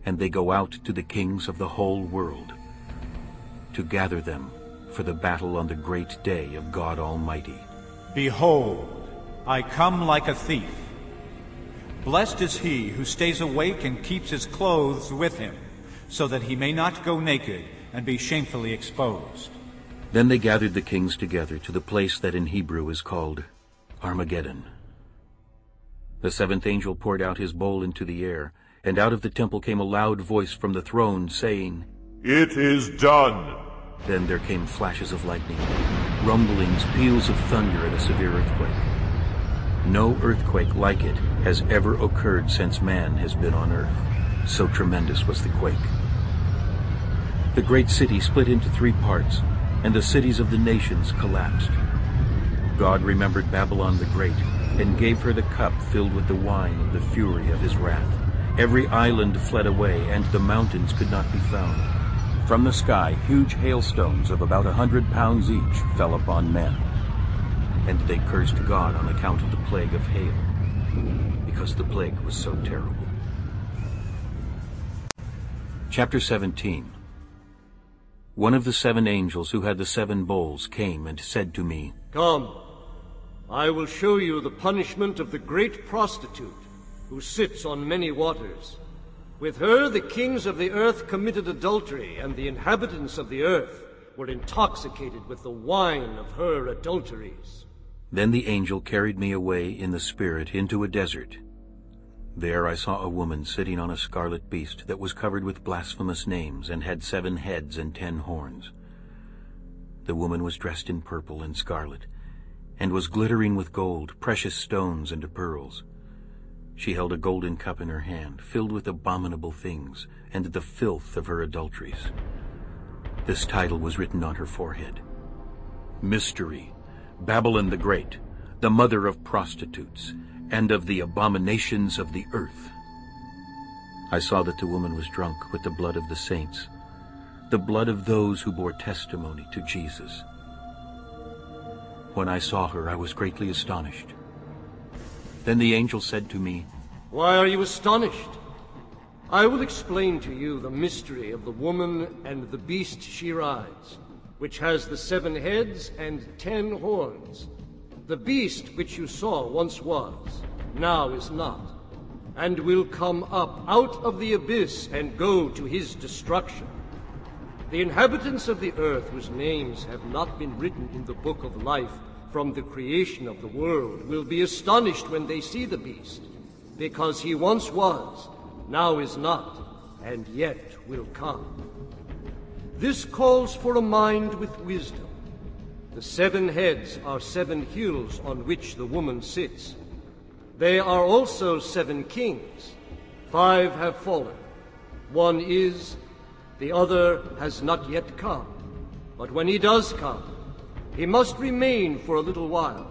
and they go out to the kings of the whole world to gather them for the battle on the great day of God Almighty. Behold, I come like a thief. Blessed is he who stays awake and keeps his clothes with him, so that he may not go naked and be shamefully exposed. Then they gathered the kings together to the place that in Hebrew is called Armageddon. The seventh angel poured out his bowl into the air, and out of the temple came a loud voice from the throne, saying, It is done. Then there came flashes of lightning, rumblings, peals of thunder, and a severe earthquake. No earthquake like it has ever occurred since man has been on earth. So tremendous was the quake. The great city split into three parts, and the cities of the nations collapsed. God remembered Babylon the Great, and gave her the cup filled with the wine of the fury of his wrath. Every island fled away, and the mountains could not be found. From the sky, huge hailstones of about a hundred pounds each fell upon men. And they cursed God on account of the plague of hail, because the plague was so terrible. Chapter 17 One of the seven angels who had the seven bowls came and said to me, Come, I will show you the punishment of the great prostitute who sits on many waters. With her the kings of the earth committed adultery, and the inhabitants of the earth were intoxicated with the wine of her adulteries. Then the angel carried me away in the Spirit into a desert. There I saw a woman sitting on a scarlet beast that was covered with blasphemous names and had seven heads and ten horns. The woman was dressed in purple and scarlet, and was glittering with gold, precious stones, and pearls. She held a golden cup in her hand, filled with abominable things, and the filth of her adulteries. This title was written on her forehead. Mystery, Babylon the Great, the mother of prostitutes, and of the abominations of the earth. I saw that the woman was drunk with the blood of the saints, the blood of those who bore testimony to Jesus. When I saw her, I was greatly astonished. Then the angel said to me, Why are you astonished? I will explain to you the mystery of the woman and the beast she rides, which has the seven heads and ten horns. The beast which you saw once was, now is not, and will come up out of the abyss and go to his destruction. The inhabitants of the earth whose names have not been written in the book of life from the creation of the world will be astonished when they see the beast, because he once was, now is not, and yet will come. This calls for a mind with wisdom. The seven heads are seven hills on which the woman sits. They are also seven kings. Five have fallen. One is, the other has not yet come. But when he does come, he must remain for a little while.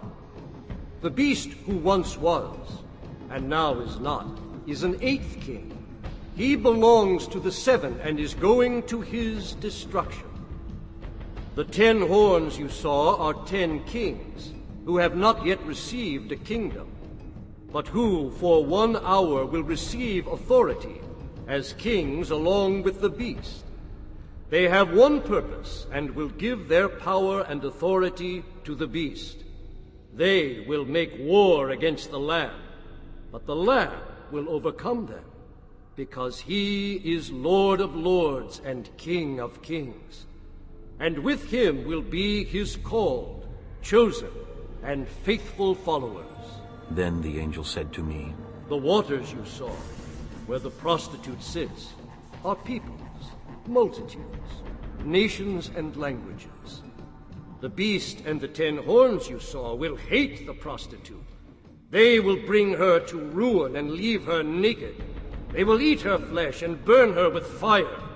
The beast who once was, and now is not, is an eighth king. He belongs to the seven and is going to his destruction. The ten horns you saw are ten kings, who have not yet received a kingdom, but who for one hour will receive authority as kings along with the beast. They have one purpose and will give their power and authority to the beast. They will make war against the Lamb, but the Lamb will overcome them, because he is Lord of lords and King of kings. And with him will be his called, chosen, and faithful followers. Then the angel said to me, The waters you saw, where the prostitute sits, are peoples, multitudes, nations, and languages. The beast and the ten horns you saw will hate the prostitute. They will bring her to ruin and leave her naked. They will eat her flesh and burn her with fire.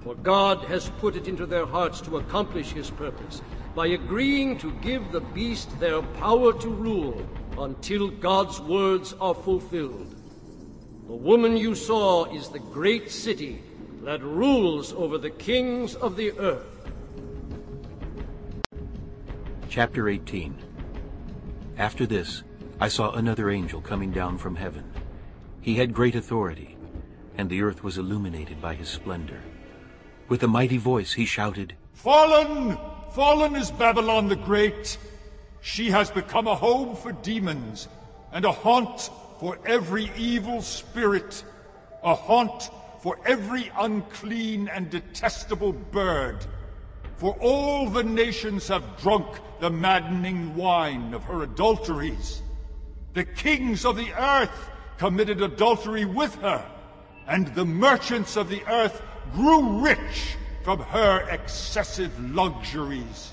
For God has put it into their hearts to accomplish his purpose by agreeing to give the beast their power to rule until God's words are fulfilled. The woman you saw is the great city that rules over the kings of the earth. Chapter 18 After this, I saw another angel coming down from heaven. He had great authority, and the earth was illuminated by his splendor. With a mighty voice he shouted, Fallen! Fallen is Babylon the Great! She has become a home for demons, and a haunt for every evil spirit, a haunt for every unclean and detestable bird. For all the nations have drunk the maddening wine of her adulteries. The kings of the earth committed adultery with her, and the merchants of the earth grew rich from her excessive luxuries.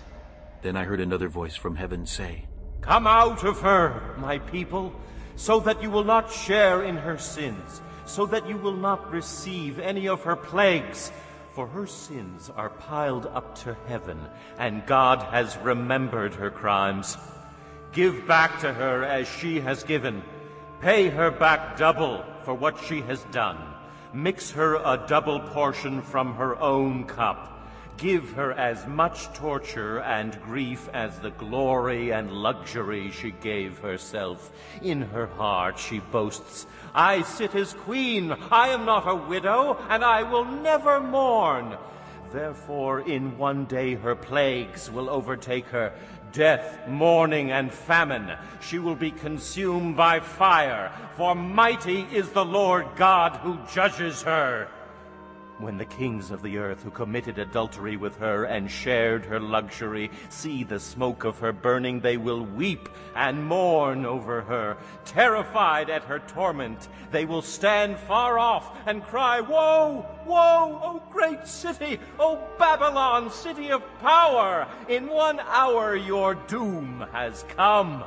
Then I heard another voice from heaven say, Come out of her, my people, so that you will not share in her sins, so that you will not receive any of her plagues. For her sins are piled up to heaven, and God has remembered her crimes. Give back to her as she has given. Pay her back double for what she has done. Mix her a double portion from her own cup. Give her as much torture and grief as the glory and luxury she gave herself. In her heart she boasts, I sit as queen, I am not a widow, and I will never mourn. Therefore in one day her plagues will overtake her, death, mourning, and famine. She will be consumed by fire, for mighty is the Lord God who judges her. When the kings of the earth who committed adultery with her and shared her luxury see the smoke of her burning, they will weep and mourn over her. Terrified at her torment, they will stand far off and cry, Woe! Woe, O great city! O Babylon, city of power! In one hour your doom has come.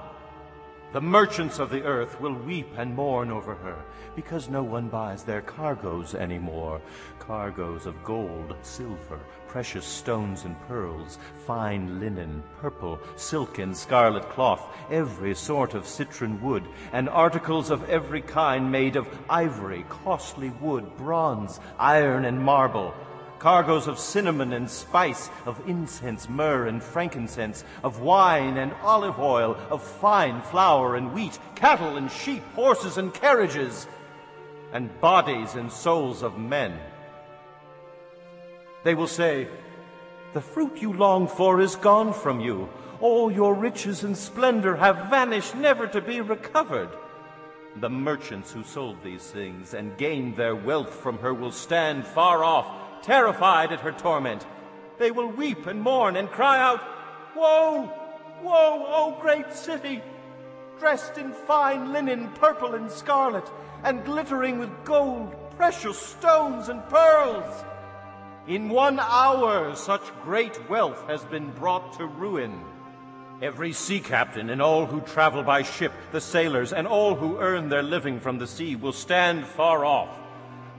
The merchants of the earth will weep and mourn over her because no one buys their cargoes anymore. Cargoes of gold, silver, precious stones and pearls, fine linen, purple, silk and scarlet cloth, every sort of citron wood, and articles of every kind made of ivory, costly wood, bronze, iron, and marble cargoes of cinnamon and spice, of incense, myrrh, and frankincense, of wine and olive oil, of fine flour and wheat, cattle and sheep, horses and carriages, and bodies and souls of men. They will say, The fruit you longed for is gone from you. All your riches and splendor have vanished, never to be recovered. The merchants who sold these things and gained their wealth from her will stand far off, terrified at her torment. They will weep and mourn and cry out, Woe! Woe, O great city! Dressed in fine linen, purple and scarlet, and glittering with gold, precious stones, and pearls. In one hour, such great wealth has been brought to ruin. Every sea captain and all who travel by ship, the sailors, and all who earn their living from the sea will stand far off.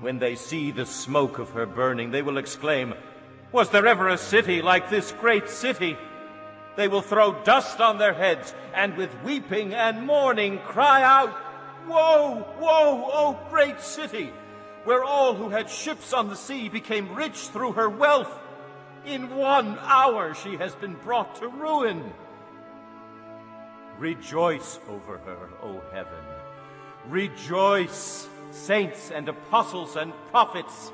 When they see the smoke of her burning, they will exclaim, Was there ever a city like this great city? They will throw dust on their heads, and with weeping and mourning cry out, Woe, woe, O great city, where all who had ships on the sea became rich through her wealth. In one hour she has been brought to ruin. Rejoice over her, O heaven. Rejoice, saints and apostles and prophets.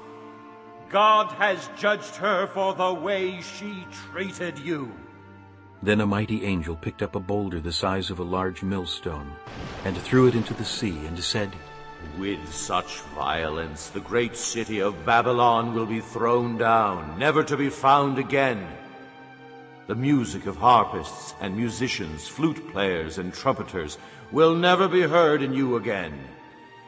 God has judged her for the way she treated you. Then a mighty angel picked up a boulder the size of a large millstone, and threw it into the sea, and said, With such violence the great city of Babylon will be thrown down, never to be found again. The music of harpists and musicians, flute players and trumpeters will never be heard in you again.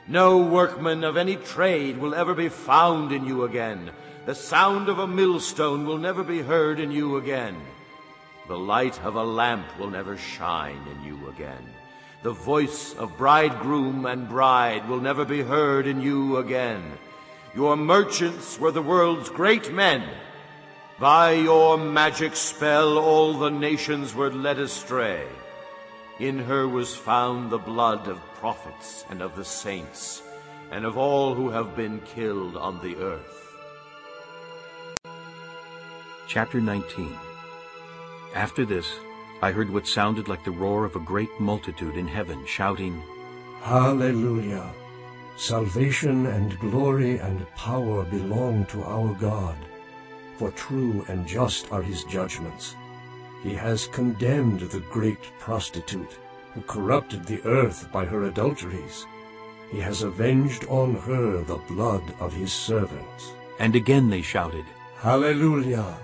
No workman of any trade will ever be found in you again. The sound of a millstone will never be heard in you again. The light of a lamp will never shine in you again. The voice of bridegroom and bride will never be heard in you again. Your merchants were the world's great men. By your magic spell all the nations were led astray. In her was found the blood of prophets and of the saints, and of all who have been killed on the earth. Chapter 19 After this, I heard what sounded like the roar of a great multitude in heaven, shouting, Hallelujah! Salvation and glory and power belong to our God, for true and just are his judgments. He has condemned the great prostitute, who corrupted the earth by her adulteries. He has avenged on her the blood of his servants. And again they shouted, Hallelujah!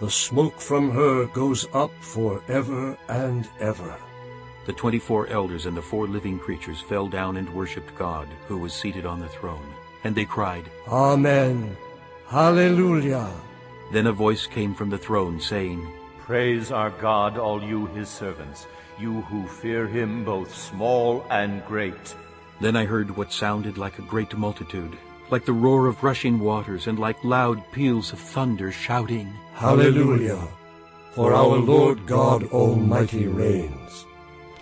The smoke from her goes up for ever and ever. The twenty-four elders and the four living creatures fell down and worshipped God, who was seated on the throne. And they cried, Amen. Hallelujah. Then a voice came from the throne, saying, Praise our God, all you his servants, you who fear him, both small and great. Then I heard what sounded like a great multitude, like the roar of rushing waters, and like loud peals of thunder, shouting, Hallelujah! For our Lord God Almighty reigns.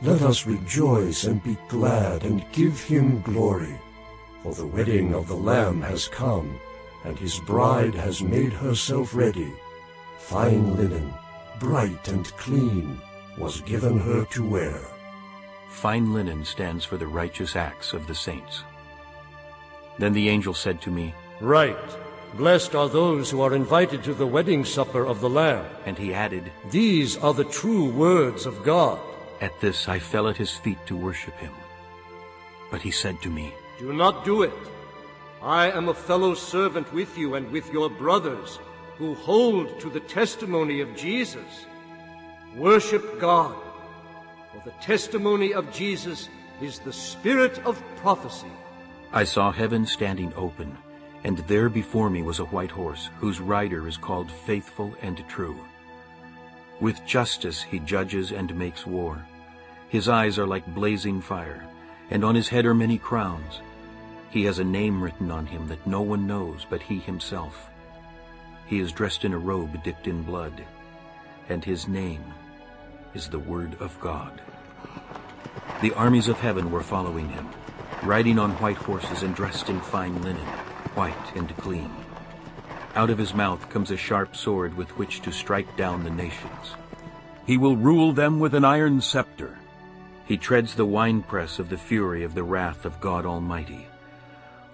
Let us rejoice and be glad and give him glory. For the wedding of the Lamb has come, and his bride has made herself ready. Fine linen, bright and clean, was given her to wear. Fine linen stands for the righteous acts of the saints. Then the angel said to me, Write. Blessed are those who are invited to the wedding supper of the Lamb. And he added, These are the true words of God. At this I fell at his feet to worship him. But he said to me, Do not do it. I am a fellow servant with you and with your brothers who hold to the testimony of Jesus. Worship God, for the testimony of Jesus is the spirit of prophecy. I saw heaven standing open, and there before me was a white horse, whose rider is called Faithful and True. With justice he judges and makes war. His eyes are like blazing fire, and on his head are many crowns. He has a name written on him that no one knows but he himself. He is dressed in a robe dipped in blood, and his name is the Word of God. The armies of heaven were following him, riding on white horses and dressed in fine linen, white and clean. Out of his mouth comes a sharp sword with which to strike down the nations. He will rule them with an iron scepter. He treads the winepress of the fury of the wrath of God Almighty.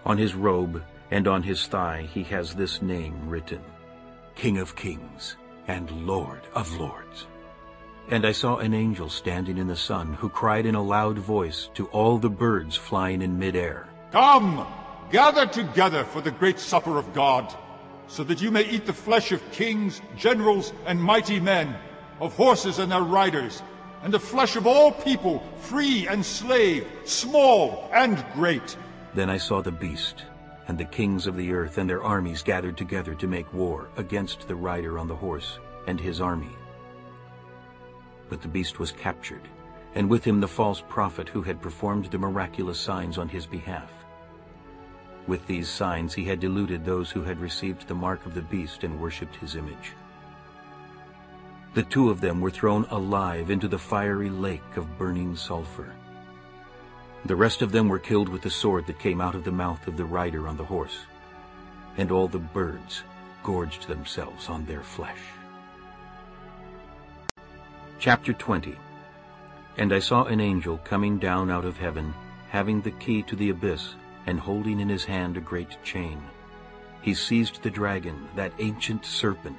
On his robe and on his thigh he has this name written, King of Kings and Lord of Lords. And I saw an angel standing in the sun, who cried in a loud voice to all the birds flying in midair, Come, gather together for the great supper of God, so that you may eat the flesh of kings, generals, and mighty men, of horses and their riders, and the flesh of all people, free and slave, small and great. Then I saw the beast, and the kings of the earth and their armies gathered together to make war against the rider on the horse and his army. But the beast was captured, and with him the false prophet who had performed the miraculous signs on his behalf. With these signs he had deluded those who had received the mark of the beast and worshipped his image. The two of them were thrown alive into the fiery lake of burning sulfur. The rest of them were killed with the sword that came out of the mouth of the rider on the horse, and all the birds gorged themselves on their flesh. Chapter 20 And I saw an angel coming down out of heaven, having the key to the abyss, and holding in his hand a great chain. He seized the dragon, that ancient serpent,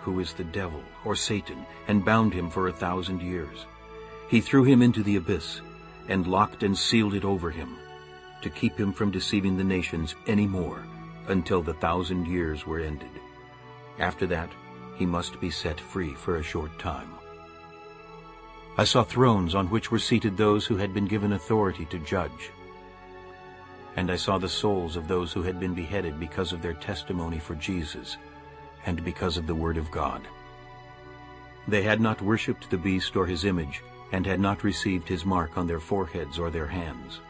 who is the devil, or Satan, and bound him for a thousand years. He threw him into the abyss, and locked and sealed it over him, to keep him from deceiving the nations any more, until the thousand years were ended. After that, he must be set free for a short time. I saw thrones on which were seated those who had been given authority to judge. And I saw the souls of those who had been beheaded because of their testimony for Jesus and because of the word of God. They had not worshipped the beast or his image, and had not received his mark on their foreheads or their hands.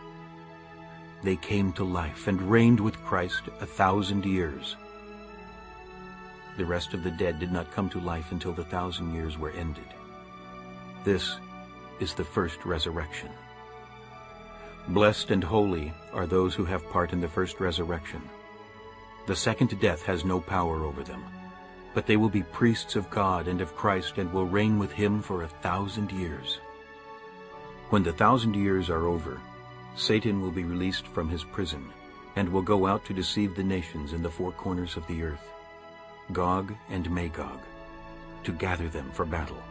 They came to life and reigned with Christ a thousand years. The rest of the dead did not come to life until the thousand years were ended. This is the first resurrection. Blessed and holy are those who have part in the first resurrection. The second death has no power over them, but they will be priests of God and of Christ and will reign with him for a thousand years. When the thousand years are over, Satan will be released from his prison and will go out to deceive the nations in the four corners of the earth, Gog and Magog, to gather them for battle.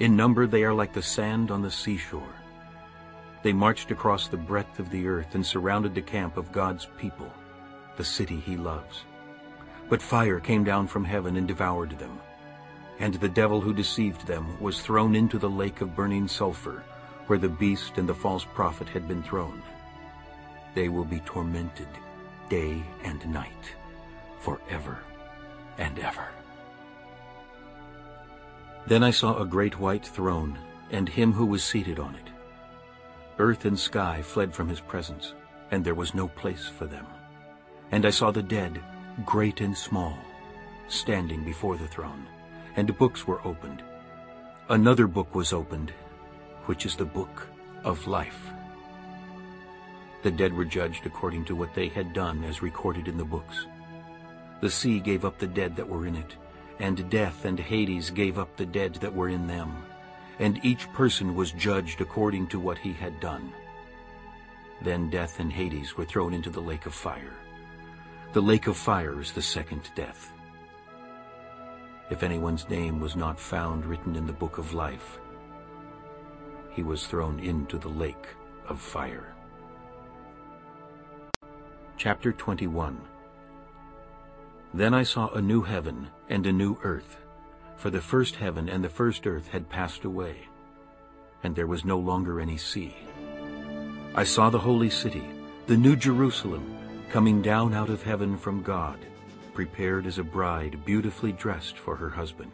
In number they are like the sand on the seashore. They marched across the breadth of the earth and surrounded the camp of God's people, the city he loves. But fire came down from heaven and devoured them. And the devil who deceived them was thrown into the lake of burning sulfur, where the beast and the false prophet had been thrown. They will be tormented day and night, forever and ever. Then I saw a great white throne, and him who was seated on it. Earth and sky fled from his presence, and there was no place for them. And I saw the dead, great and small, standing before the throne, and books were opened. Another book was opened, which is the book of life. The dead were judged according to what they had done as recorded in the books. The sea gave up the dead that were in it, and death and Hades gave up the dead that were in them, and each person was judged according to what he had done. Then death and Hades were thrown into the lake of fire. The lake of fire is the second death. If anyone's name was not found written in the book of life, he was thrown into the lake of fire. Chapter 21 Then I saw a new heaven and a new earth, for the first heaven and the first earth had passed away, and there was no longer any sea. I saw the holy city, the new Jerusalem, coming down out of heaven from God, prepared as a bride beautifully dressed for her husband.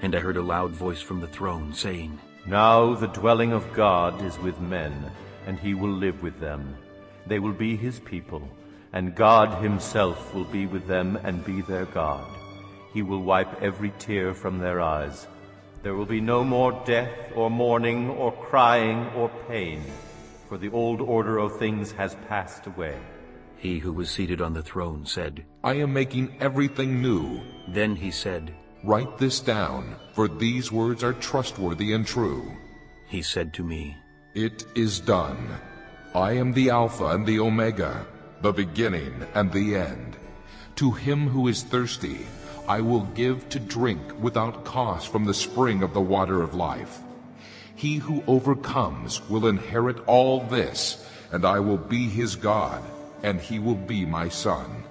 And I heard a loud voice from the throne saying, Now the dwelling of God is with men, and he will live with them. They will be his people, and God himself will be with them and be their God. He will wipe every tear from their eyes. There will be no more death or mourning or crying or pain, for the old order of things has passed away. He who was seated on the throne said, I am making everything new. Then he said, Write this down, for these words are trustworthy and true. He said to me, It is done. I am the Alpha and the Omega, the beginning and the end. To him who is thirsty, I will give to drink without cost from the spring of the water of life. He who overcomes will inherit all this, and I will be his God, and he will be my son.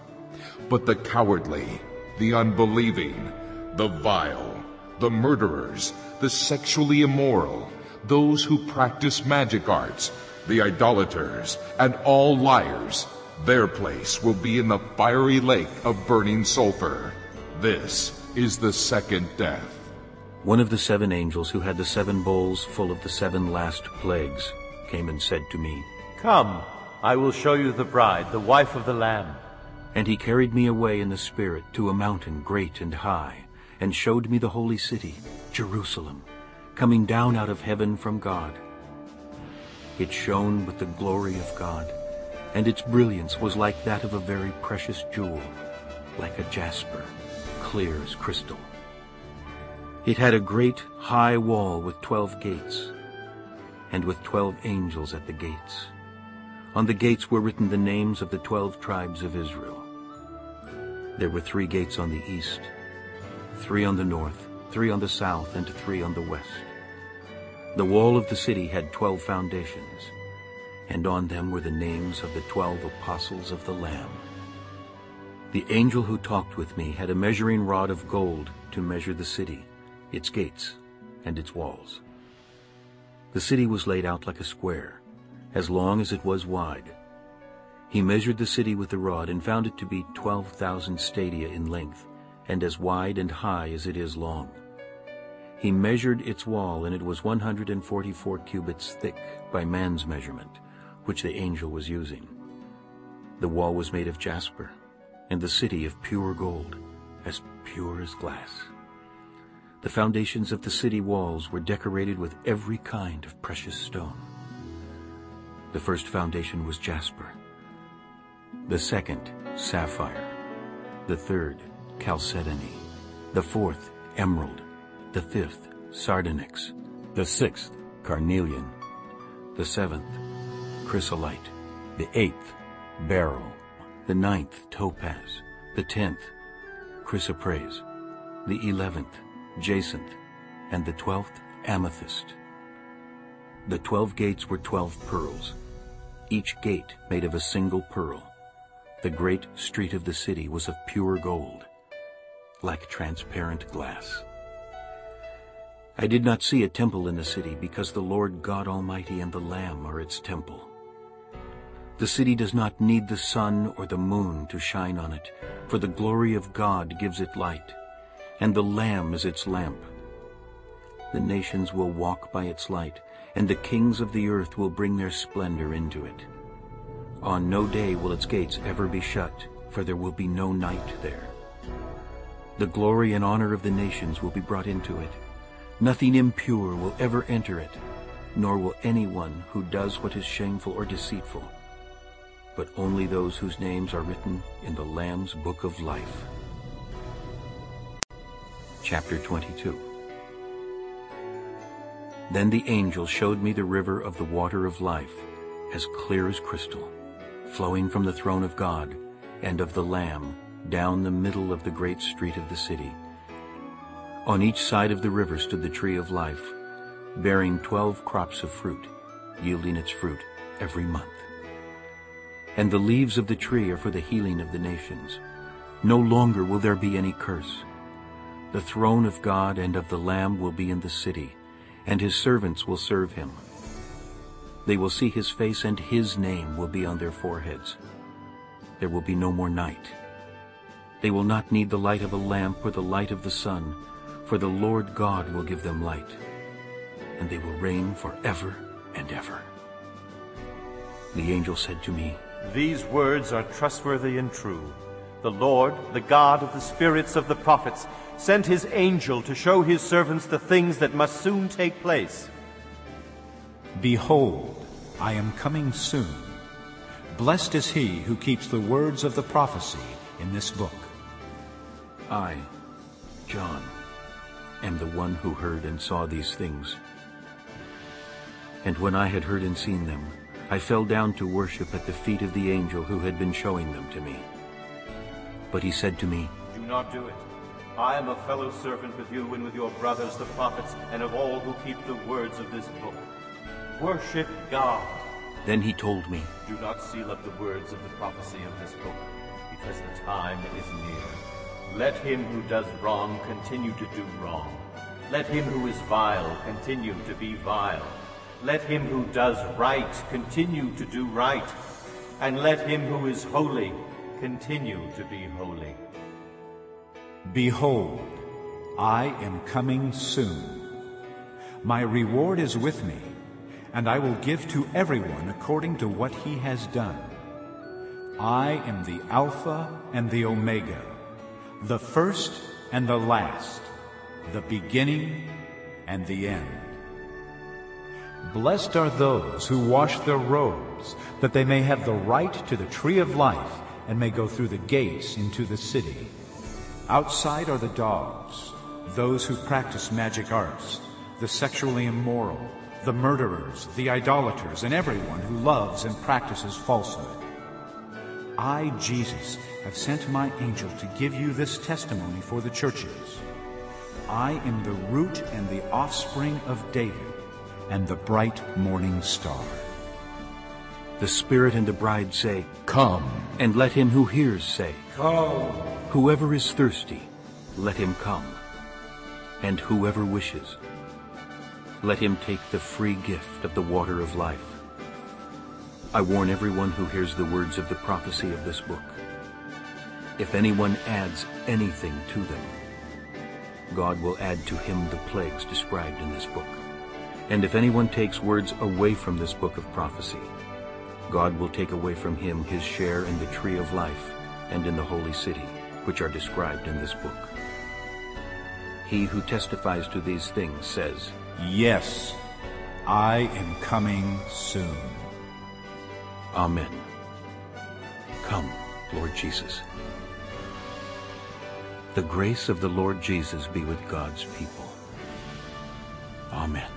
But the cowardly, the unbelieving, the vile, the murderers, the sexually immoral, those who practice magic arts, the idolaters, and all liars, their place will be in the fiery lake of burning sulfur. This is the second death. One of the seven angels who had the seven bowls full of the seven last plagues came and said to me, Come, I will show you the bride, the wife of the Lamb. And he carried me away in the Spirit to a mountain great and high, and showed me the holy city, Jerusalem, coming down out of heaven from God. It shone with the glory of God, and its brilliance was like that of a very precious jewel, like a jasper, clear as crystal. It had a great high wall with twelve gates, and with twelve angels at the gates. On the gates were written the names of the twelve tribes of Israel. There were three gates on the east, three on the north, three on the south, and three on the west. The wall of the city had twelve foundations, and on them were the names of the twelve apostles of the Lamb. The angel who talked with me had a measuring rod of gold to measure the city, its gates, and its walls. The city was laid out like a square, as long as it was wide. He measured the city with the rod and found it to be twelve thousand stadia in length, and as wide and high as it is long. He measured its wall, and it was 144 cubits thick by man's measurement, which the angel was using. The wall was made of jasper, and the city of pure gold, as pure as glass. The foundations of the city walls were decorated with every kind of precious stone. The first foundation was jasper, the second, sapphire, the third, chalcedony, the fourth, emerald, the fifth, sardonyx, the sixth, carnelian, the seventh, chrysolite, the eighth, beryl, the ninth, topaz, the tenth, chrysoprase, the eleventh, jacinth, and the twelfth, amethyst. The twelve gates were twelve pearls, each gate made of a single pearl. The great street of the city was of pure gold, like transparent glass. I did not see a temple in the city because the Lord God Almighty and the Lamb are its temple. The city does not need the sun or the moon to shine on it, for the glory of God gives it light, and the Lamb is its lamp. The nations will walk by its light, and the kings of the earth will bring their splendor into it. On no day will its gates ever be shut, for there will be no night there. The glory and honor of the nations will be brought into it. Nothing impure will ever enter it, nor will anyone who does what is shameful or deceitful, but only those whose names are written in the Lamb's book of life. Chapter 22 Then the angel showed me the river of the water of life, as clear as crystal, flowing from the throne of God and of the Lamb down the middle of the great street of the city. On each side of the river stood the tree of life, bearing twelve crops of fruit, yielding its fruit every month. And the leaves of the tree are for the healing of the nations. No longer will there be any curse. The throne of God and of the Lamb will be in the city, and his servants will serve him. They will see his face, and his name will be on their foreheads. There will be no more night. They will not need the light of a lamp or the light of the sun, for the Lord God will give them light, and they will reign forever and ever. The angel said to me, These words are trustworthy and true. The Lord, the God of the spirits of the prophets, sent his angel to show his servants the things that must soon take place. Behold, I am coming soon. Blessed is he who keeps the words of the prophecy in this book. I, John, am the one who heard and saw these things. And when I had heard and seen them, I fell down to worship at the feet of the angel who had been showing them to me. But he said to me, Do not do it. I am a fellow servant with you and with your brothers the prophets and of all who keep the words of this book. Worship God. Then he told me, Do not seal up the words of the prophecy of this book, because the time is near. Let him who does wrong continue to do wrong. Let him who is vile continue to be vile. Let him who does right continue to do right. And let him who is holy continue to be holy. Behold, I am coming soon. My reward is with me, and I will give to everyone according to what he has done. I am the Alpha and the Omega, the first and the last, the beginning and the end. Blessed are those who wash their robes, that they may have the right to the tree of life and may go through the gates into the city. Outside are the dogs, those who practice magic arts, the sexually immoral, the murderers, the idolaters, and everyone who loves and practices falsehood. I, Jesus, have sent my angel to give you this testimony for the churches. I am the root and the offspring of David, and the bright morning star. The Spirit and the bride say, Come. And let him who hears say, Come. Whoever is thirsty, let him come. And whoever wishes, let him take the free gift of the water of life. I warn everyone who hears the words of the prophecy of this book. If anyone adds anything to them, God will add to him the plagues described in this book. And if anyone takes words away from this book of prophecy, God will take away from him his share in the tree of life and in the holy city, which are described in this book. He who testifies to these things says, Yes, I am coming soon. Amen. Come, Lord Jesus. The grace of the Lord Jesus be with God's people. Amen.